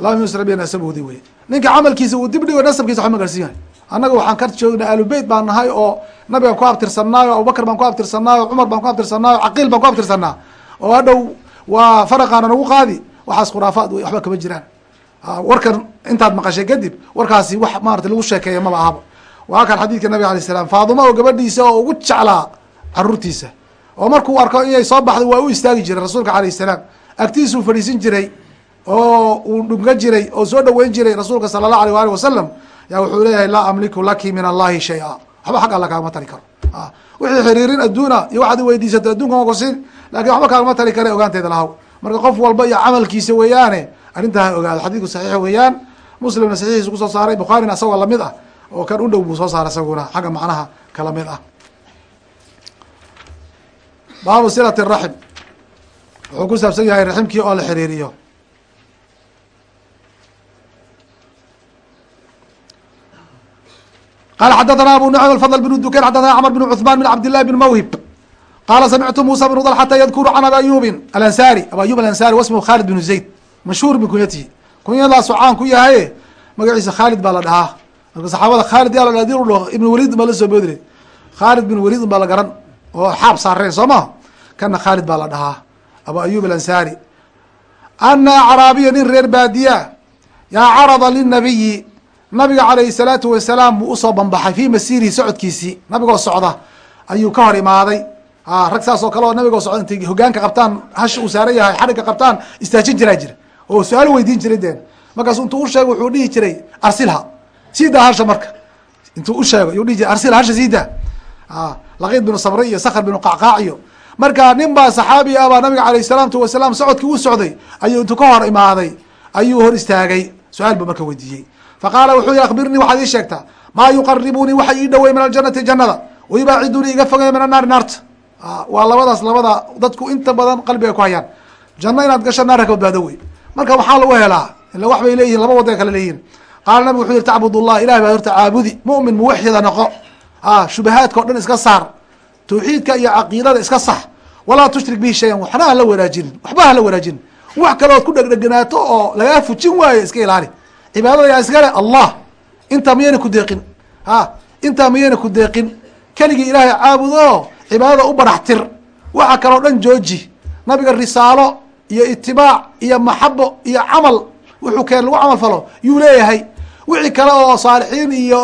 lam yusra bi nasabhudi wey ninka camalkiisa uu dib dhigo nasabkiisa waxba ma garsin yahay annaga waxaan ka joognay ahlubeyt baan nahay oo nabigaan ku abtirsanaayo abubakr baan ku abtirsanaayo cumar baan ku abtirsanaayo caqiil baan ku abtirsanaa oo hadhow waa faraqaana nagu qaadi waxaas khuraafaad wey waxba kama jiraan. Warkan intaad maqashay kadib warkaasi wax maarata lagu sheekeeya maba ahaba waa kan xadiidka nabiga alay salam faaduma oo gabadhiisa oo ugu jeclaa caruurtiisa. Oo markuu arko inay soo baxday waa u istaagi jiray rasuulka alayh salaam. Agtiisuu fadhiisin jiray oo uu dhunga jiray oo soo dhaweyn jiray rasuulka sala allahu alيh waalih wasalam yaa wuxuu leeyahay laa amliku laki min allahi shay-a waxba xag alla kaagama tari karo. Wixii xiriirin adduuna iyo waxaad iweydiisato adduunka ma kusin laakiin waxba kaagama tari kare ogaanteeda lahaw marka qof walba iyo camalkiisa weeyaane arrintaa ha ogaado. Xadiidku saxiix weeyaan muslimna saxiixiisa ku soo saaray bukhaarina isagoo la mid ah oo kan u buu soo saaray isaguna. Xagga macnaha kala mid ah. Baabu silati raxim. Wuxuu ku saabsan yahay raximkii oo la xiriiriyo qala xadathana abu nucym alfadl bn dukayn xadathana cmr bn cuثman bn cabdillahi bn mawhib qaala samictu musa bn dalxata yadkuru can abi ayubin alansari abu ayub alansari wasmuhu khaalid bnu zayd mashhuur bikunyatihi kunyadaasuu caan ku yahaye magaciisa khaalid baa la dhahaa marka saxaabada khaalid yaa la dhaha di ibn welid unbaa la soo boodire khaalid bin welid un baa la garan oo xaab saareen soo maha kana khaalid baa la dhahaa abu ayub alansari ana acraabiya nin reer baadiya yaa carada linabiyi nabiga calayhi salaatu wasalaam buu u soo banbaxay fii masiirihi socodkiisii. Nabigoo socda ayuu ka hor imaaday. Rag saas kale oo nabigoo socda intay hogaanka qabtaan hasha uu saaran yahay xadhigga qabtaan istaajin jiraa jira. Oo su'aal weydiin jiray deen. Markaasu intuu usheego wuxuu dhihi jiray arsilha. Siidaa hasha marka. Intuu usheego yuu dhihi jiray arsilha hasha siidaa laqiid binu sabri iyo sakhr binu qacqaac iyo marka nin baa saxaabi ah baa nabiga alayh salaatu wasalaam socodkii u socday ayuu intuu ka hor imaaday ayuu hor istaagay. Su'aal buu marka weydiiyey faqaala wuxuu yihi akbirnii waxaad ii sheegtaa maa yuqaribunii waxa ii dhawey min aljanati jannada wayubaacidunii iga fogey min annaari naarta waa labadaas labada dadku inta badan qalbiga ku hayaan janno inaad gasho naarka ka badbaado wey marka waxaa lagu helaa ila wax bay leeyihiin laba wada kale leeyihiin qaala nabigu wuxuu yihi tacbud ullah ilahi baa horta caabudi mu'min muwaxida noqo shubahaadka o dhan iska saar tawxiidka iyo caqiidada iska sax walaa tushrik bihi shayan waxna hala wanaajinin waxba hala wanaajinin wax kalood ku dhegdheganaato oo lagaa fujin waayo iska ilaali cibaadada yaa iskale allah. Intaa miyayna ku deeqin? Ha intaa miyayna ku deeqin? Keligii ilaahay caabudo cibaadada u barax tir. Waxa kaloo dhan jooji. Nabiga risaalo iyo itibaac iyo maxabo iyo camal. Wuxuu keen lagu camal falo. Yuu leeyahay. Wixii kale oo saalixiin iyo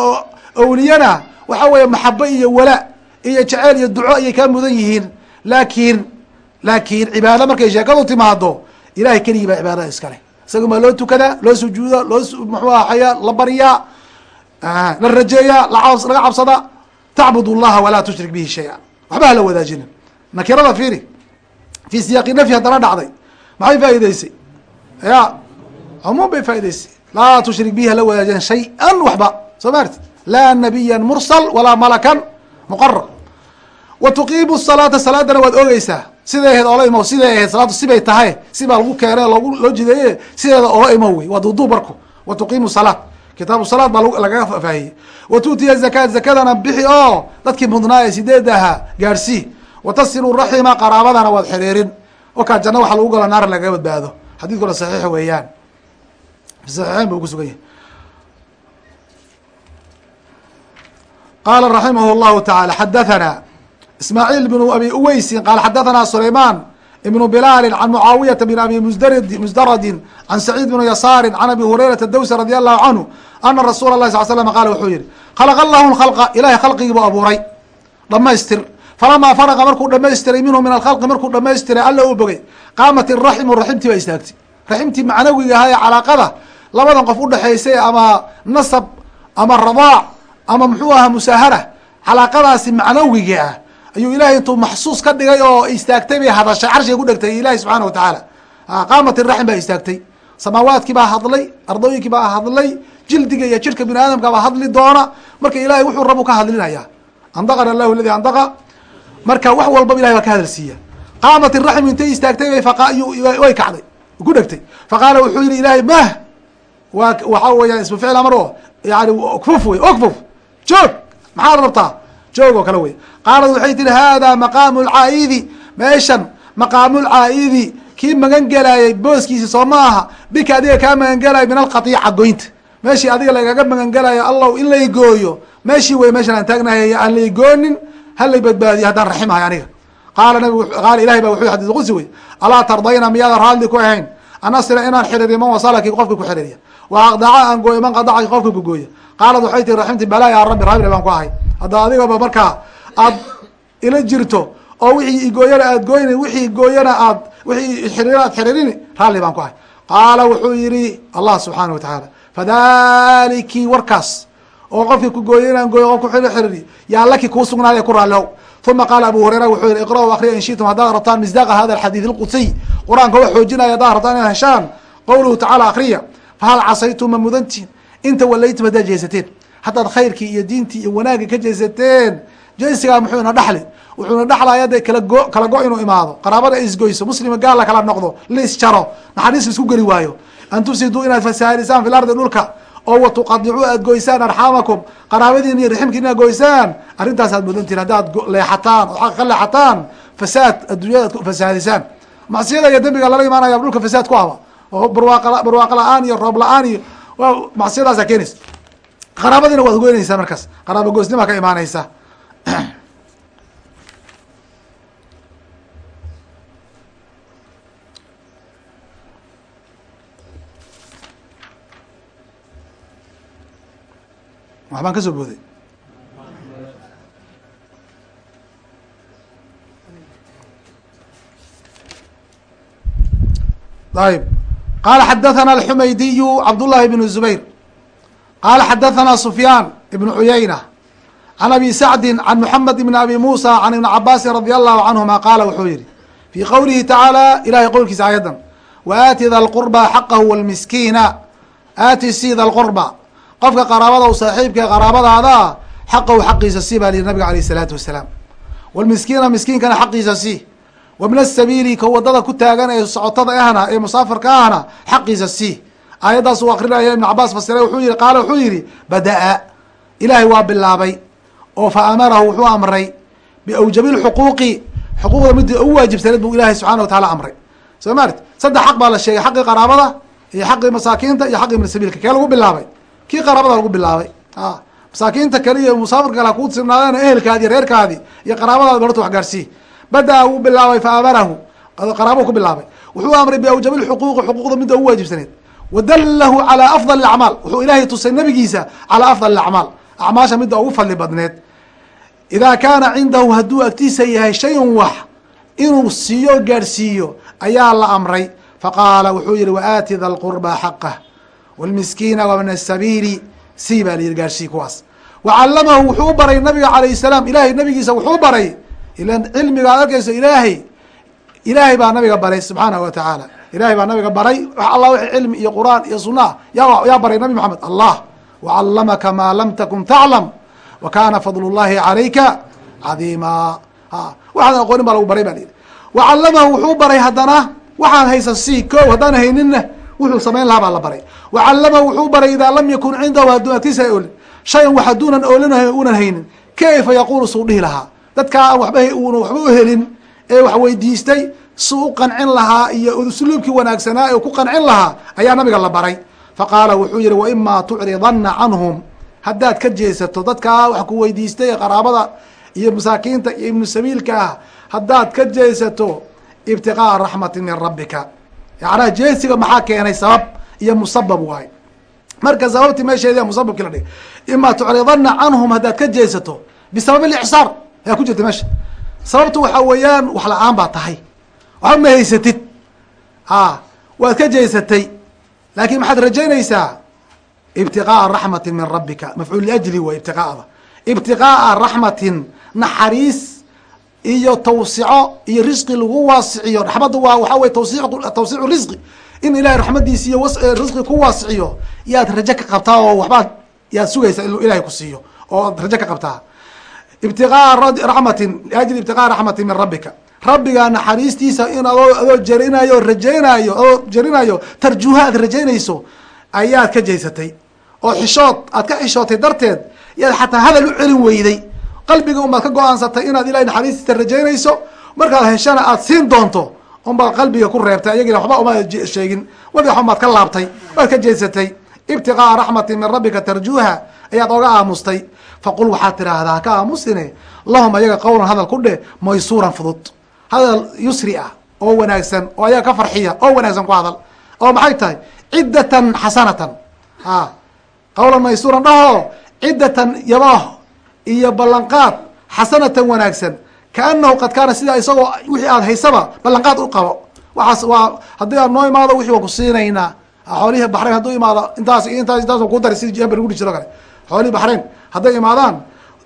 awliyana waxa weeye maxabo iyo wala iyo jeceyl iyo duco ayay kaa mudan yihiin. Laakiin laakiin cibaado markay sheekadu timaado ilahay keligii baa cibaadada iskale isaga maa loo tukadaa loo sujuuda loo muxuu ahaya la baryaa la rajeeyaa laga cabsada tacbud اllaha walaa tushrik bihi shaya waxba hala wadaajinin. Nakirada fiiri fi siyaaqi nafyi haddana dhacday. Maxay faa'ideysay ya cumuum bay faa'ideysay laa tushrik bihi hala wadaajinin shay-an waxba. Soo maarti laa nabiya mursal walaa malakan muqarab wa tuqiimu salaata salaadana waad ogeysaa siday ahayd oola imo siday ahayd? Salaadu sibay tahay. Sibaa lagu keenay log loo jideeye sideeda oola imo wey? Waa duuduub marku. Wa tuqiimu salaad. Kitaabu salaad baa lagaga faahiyey wa tu'tiya zakaa zakadana bixi oo dadkii mudnaayee sideed ahaa gaadhsii watasilu raxima qaraabadana waad xiriirin. Okaa janna waxaa lagu galo naara lagaga badbaado. Xadiidkuna saxiix weeyaan. Saxiixeyn buu kusugan yahay. Qaala raximah llahu tacaala xadathana ismaaعiil bn abi uweysin qala xadaثana sulayman ibn bilaali can mucaawiyaةa bn abi msd musdaradin can saciid bn yasaari can abi hurayrata dawsi radi allahu canhu ana rasuula اlahi sal slm qala wuxuu yihi khalaqa allahu khalqa ilahay khalqigii buu abuuray dhamaystir falamaa faraqa markuu dhamaystiray minhu min alkhalqi markuu dhamaystiray alla uu bogay qaamat iraximu raximtii baa istaagtay raximtii macnawiga ahaa ee calaaqada labadan qof udhexaysay ama nasab ama radaac ama muxuu ahaa musaahara calaaqadaasi macnawiga ah ayuu ilahay intuu maxsuus ka dhigay oo istaagtay bay hadashay carshiga ku dhegtay ilahi subxaana watacaala qaamat iraxim baa istaagtay. Samaawaadkii baa hadlay ardooyinkii baa hadlay jildiga iyo jirka bini aadamka hadli doona. Marka ilahay wuxuu rabu ka hadlinaya andaqana allahu aladi andaqa. Marka wax walbaba ilahay baa ka hadalsiiya. Qaamat iraxim intay istaagtay way kacday ku dhegtay. Faqaala wuxuu yihi ilahay mah wa waxa weeyaan ismu ficil amar o yani okfuf wey okfuf joog! Maxaad rabtaa joog oo kale wey qaalad waxay tihi hada maqaamu lcaa'idi meeshan maqaamu lcaa'idi kii magan gelaayay booskiisi soo ma aha bika adiga kaa magan gelaayo min alqatiica goynta meeshii adiga lagaga magan gelaayo allow in lay gooyo. Meeshii wey meeshan aan taagnahay aan lay goonin halay badbaadiyo haddaan raximahay aniga. Qaala nabig qaala ilahay ba wuxuu xadis qudsi wey alaa tardayna miyaadan raalli ku ahayn? An asila inaan xiriiriyo man wasalaki qofka ku xiriiriya wa aqdaca aan gooyo man qadacaki qofka ku gooya qaalad waxay tihi raximti balaa yaa rabbi raabile baan ku ahay. Hadda adigaba markaa aad ila jirto oo wixii igooyana aad gooyni wixii gooyana aad wixii xiriir aad xiriirini raalli baan ku ahay. Qaala wuxuu yihi allah subxaana wa tacaala fadaliki warkaas oo qofkii ku gooyay inaan gooyo qof ku xiriiri yaa laki kuu sugnaaday ku raallihow uma qaala abu hurayra wuxuu yihi iqra-u akriya in shitum haddaad rabtaan misdaaqa hada alxadiid alqudsiy qur'aanka wa xoojinaya haddaad rabtaan inaad heshaan qowluhu tacala akriya fahal casaytum ma mudantiin inta walaytum haddaad jeesateen haddaad khayrkii iyo diintii iyo wanaagii ka jeesateen jeesigaa muxuu ina dhaxli wuxuuna dhaxlaya de kala go kala go inuu imaado qaraabada isgoyso muslima gaal la kala noqdo lis jaro naxariis isku geli waayo an tufsiduu inaad fasaarisaan fil ardi dhulka oo watuqadicuu aad goysaan arxaamakum qaraabadiina iyo riximki inaad goysaan arrintaas aad mudantiin haddaad leexataan oo xaqa ka leexataan fasaad adduunyada ad fasaadisaan macsiyada iyo dembiga lala imaanaya dhulka fasaad ku aba oo barwaaq barwaaqo la'aan iyo roob la'aan iyo macsiyadaasa keenaysa. Qaraabadiina waad goynaysaa markaas. Qaraabo goysnimaa ka imaanaysa. [clears throat] Waxbaan ka soo booday. Ayb qala xadathana alxumaydiyu cabdullahi bn zubayr qala xadathana sufyaan ibn cuyayna can abi sacdi can muxamed ibn abi musa can ibni cabaasin radi allahu canhuma qaala wuxuu yihi fii qowlihi tacaala ilahay qowlkiisa ayadan waaati da lqurba xaqahu wlmiskiina aati si da lqurba qofka qaraabada u saaxiibka qaraabadaada xaqahu xaqiisa si baa lihi nabiga aleyh isalaatu wasalaam wlmiskiina miskiinkana xaqiisa si wabna sabiili ka waddada ku taagan ee socotada ahna ee musaafirka ahna xaqiisa si. Aayaddaas uu akrinaya ibn cabaas fasiray wuxuu yihi qaala wuxuu yihi bada-a ilaahay waa bilaabay oo fa amarahu wuxuu amray biawjabi lxuquuqi xuquuqda midii ugu waajibsaneed buu ilaahay subxana wa taala amray. Soo maarti saddex xaq baa la sheegay xaqii qaraabada iyo xaqii masaakiinta iyo xaqii ibn kee lagu bilaabay? Kii qaraabada lagu bilaabay? A masaakiinta kale iyo musaafirka kale kuu sibnaadeen ehelkaadi reerkaadi iyo qaraabadaadi horta wax bada wuu bilaabay fa amarahu qaraabuu ku bilaabay. Wuxuu amray biawjabi lxuquuqi xuquuqda midda ugu waajibsaneed. Wadallahu calaa afdal acmaal wuxuu ilaahay tusay nabigiisa calaa afdal acmaal acmaasha midda ugu fadli badneed. Idaa kaana cindahu hadduu agtiisa yahay shayun wax inuu siiyo gaadhsiiyo ayaa la amray. Faqaala wuxuu yihi waaati da lqurbaa xaqah wlmiskiina wabna sabiili. Sii baa layihi gaadhsii kuwaas. Wacallamahu wuxuu baray nabiga calayh salaam. Ilahay nabigiisa wuxuu baray ilan cilmiga ad arkayso ilaahay ilaahay baa nabiga baray subxaanahu wa tacaala. Ilahay baa nabiga baray wax alla wixii cilmi iyo qur'aan iyo sunaa yaa yaa baray nabi maxamed allah. Wacallamaka maa lam takun taclam wa kana fadl llahi calayka cadiima. Ha waxaadan aqoonin baa lagu baray ba la yidhi. Wacallamahu wuxuu baray haddana waxaan haysa si ko haddaan hayninna wuxuu samayn lahaa baa la baray. Wacallamahu wuxuu baray idaa lam yakun cindahu hadduu agtiisa olin shayan wax hadduunan oolin unan haynin kayfa yaqulu suu dhihi lahaa dadkaa waba una waxba u helin ee wax weydiistay si u qancin lahaa iyo usluubkii wanaagsanaa ee ku qancin lahaa ayaa nabiga la baray. Faqaala wuxuu yihi waimaa tucridana canhum. Haddaad ka jeesato dadkaa wax ku weydiistay ee qaraabada iyo masaakiinta iyo ibnu sabiilka ah haddaad ka jeesato ibtiqaa'a raxmati min rabbika. Yacnaa jeesiga maxaa keenay sabab iyo musabab waay. Marka sababtii meesheedi musababkii la dhigay imaa tucridana canhum. Haddaad ka jeesato bisabab licsaar ayaa ku jirta meesha? Sababtu waxaa weeyaan wax la'aan baa tahay. Waxba ma haysatid. A waad ka jeesatay laakin maxaad rajaynaysaa? Ibtiqaa'a raxmati min rabbika. Mafcuul liajli way ibtiqaada ibtiqaa'a. Raxmatin naxariis iyo tawsico iyo risqi lagu waasiciyo raxmadda waa waxaa wey tawsi tawsiicu risqi. In ilahay raxmadiisi iyo risqi ku waasiciyo yaad rajo ka qabtaa oo waxbaad yaad sugaysaa inuu ilahay ku siiyo oo ad rajo ka qabtaa ibtiqaa raxmatin liajli ibtiqaa raxmatin min rabbika. Rabbigaa naxariistiisa in adoo jerinayo rajaynaayo adoo jerinayo tarjuha aad rajaynayso ayaad ka jeysatay oo xishood aad ka xishootay darteed yaad xataa hadal u celin weyday. Qalbiga unbaad ka go'aansatay inaad ilahay naxariistiisa rajaynayso markaad heshana aad siin doonto unbaad qalbiga ku reebtay ayagina waxba umaad sheegin. Wadax umaad ka laabtay waad ka jeysatay ibtiqaa'a raxmatin min rabbika tarjuha ayaad oga aamustay. Faqul waxaad tiraahdaa ka aamusine lahum ayaga qowlan hadal ku dheh maysuuran fudud. Hadal yusri ah oo wanaagsan oo ayaga ka farxiya oo wanaagsan ku hadal. Oo maxay tahay? Ciddatan xasanatan. A qowlan maysuuran dhaho ciddatan yabaah iyo ballanqaad xasanatan wanaagsan. Kaanahu qad kaana sidaa isagoo wixii aad haysaba ballanqaad u qabo. Waxaas waa haddii aad noo imaado wixii waan ku siinaynaa xoolihii baxrayn hadduu imaado intaas iyo intaas intaas ku daray sidii jember guri jiro kale xoolihii baxrayn hadday imaadaan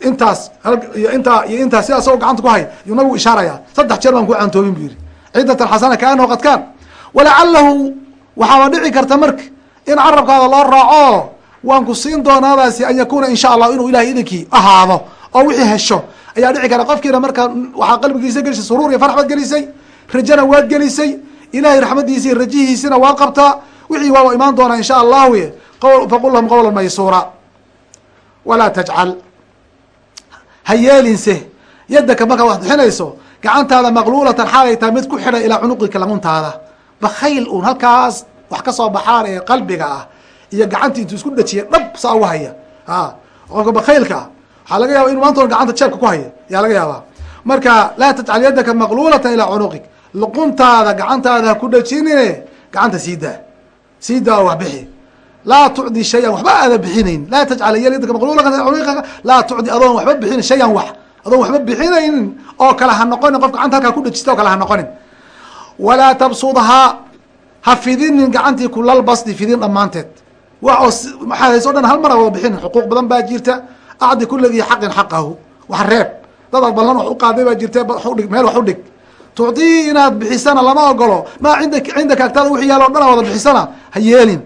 intaas iyo intaa iyo intaas sidaa isagoo gacanta ku hay yuu nabigu saddex jeer baan ku cantoobin bu yihi ciddatan xasana kaanahu qad kaan walacalahu waxaaba dhici karta marka in carabkaada loo raaco waan ku siin doonaadaasi an yakuuna insha allah inuu ilahay idinkii ahaado oo wixii hesho ayaa dhici kara qofkiina markaa waxaa qalbigiisa gelisay suruur iyo farx baad gelisay rajana waad gelisay ilahay raxmadiisi iyo rajihiisina waad qabtaa wixii waa imaan doonaa insha allahu faqul lahum qawla maysuura. Walaa tajcal. Ha yeelinse yadaka markaa wax bixinayso gacantaada maqluulatan xaalay tahay mid ku xidhay ilaa cunuqika laguntaada bakayl un halkaas wax ka soo baxaan ee qalbiga ah iyo gacantii intuu isku dhajiya dhab saa uga haya. A qofka bakaylka ah waxaa laga yaba inu maantoona gacanta jeebka ku haya. Ayaa laga yaabaa. Marka laa tajcal yadaka maqluulatan ilaa cunuqik. Luquntaada gacantaada ha ku dhajinine gacanta sii daa sii daa bixi. Laa tucdi shayan waxba aada bixinayn. Laa tajcal ilaa cunuqika laa tucdi adoon waxba bixinin shayan wax. Adoon waxba bixinaynin oo kale ha noqonin qof gacanta halkaa ku dhajista oo kale ha noqonin. Walaa tabsudhaa ha fidinin gacantii kulal basdi fidin dhammaanteed. Wax oo hayso o dhan hal mar a wada bixinin xuquuq badan baa jirta. Acdi kula dii xaqin xaqahu. Wax reeb. Dad ad ballan wax u qaaday baa jirta udhig meel wax u dhig tucdii inaad bixisana lama ogolo maa inda cindaka agtaada wixii yaalo o dhan wada bixisana? Ha yeelin.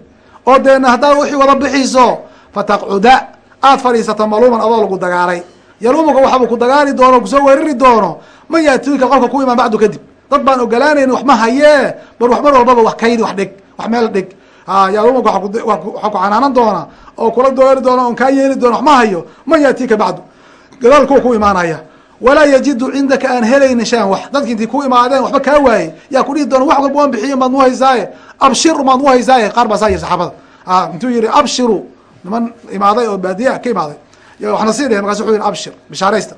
Oo deena haddaad wixii wada bixiso fataqcuda aad fadhiisato maluuman adoo lagu dagaalay. Yaluumuka waxabu ku dagaali doono ku soo weerari doono man yaatiika qofka ku imaan bacdu kadib. Dad baan ogolaanayn wax ma hayee bar wax mar walbaba wax kaydi wax dhig wax meel dhig. Yaluumuka waxaa ku canaanan doona oo kula doori doona on kaa yeeli doona wax ma hayo. Man yaatiika bacdu. Gadaal kuwa ku imaanaya walaa yajidu cindaka aan helaynin shayan. Wax dadki intii ku imaadeen waxba kaa waayey yaa kudhihi doona wax walba waan bixiyo maad nu haysaaye. Abshir maad nu haysaaye. Qaar baa saa yiri saxaabada. A intuu yihi abshiru. Niman imaaday oo baadiya ka imaaday. Waxna sii dhehen markasu wuxuu yihi abshir. Bishaaraysta.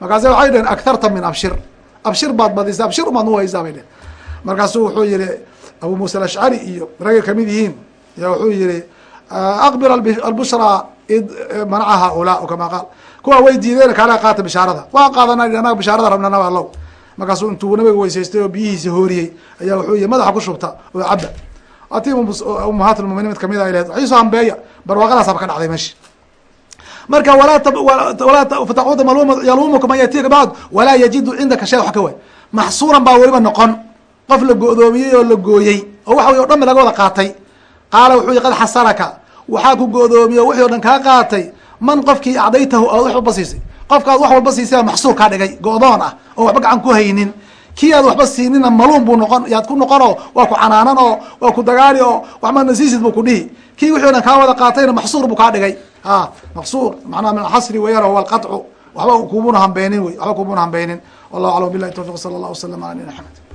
Markaase waxay dheheen aktarta min abshir. Abshir baad badisa abshir maad nu haysaa bay dhehen markaasu wuxuu yihi abu muusa alashcari iyo ragay ka mid yihiin ya wuxuu yihi aqbil albushra id manaca haulaa kama qaal kuwa way diideen kaala qaata bishaarada. Waa qaadana anaga bishaarada rabna naba allow markaasuu intuu nabiga weysaystay oo biyihiisa hooriyey ayaa wuxuu yihi madaxa ku shubta oo caba ati umahaat lmuminiin mid ka mid a lahed waxay soo hambeeya barwaaqadaasaba ka dhacday meesha marka walaa fatacuuda yaluumuka man yatiika bacd walaa yajidu cindaka shay wax ka waay. Maxsuuran baa weliba noqon. Qof la go-doomiyey oo la gooyey oo waxa wey o dhan ba laga wada qaatay. Qaala wuxuu yihi qad xasaraka. Waxaa ku go-doomiye wixii o dhan kaa qaatay man qofkii acdaytahu aad wax walba siisay. Qofkaad wax walba siisay maxsuur kaa dhigay go-doon ah oo waxba gacan ku haynin. Kii aad waxba siinina maluun buu noqon yaad ku noqon oo waa ku canaanan oo waa ku dagaali oo waxma nasiisid buu ku dhihi. Kii dhan kaa wada qaatayna maxsuur buu kaa dhigay. A maqsuur macnaha min alxasri weeyaan huwa alqaطcu waxba kumuna hambeynin wey waxba kumuna hambeynin wallahu aclam bilahi tawfiq sala allah wasalam ala nabina axmed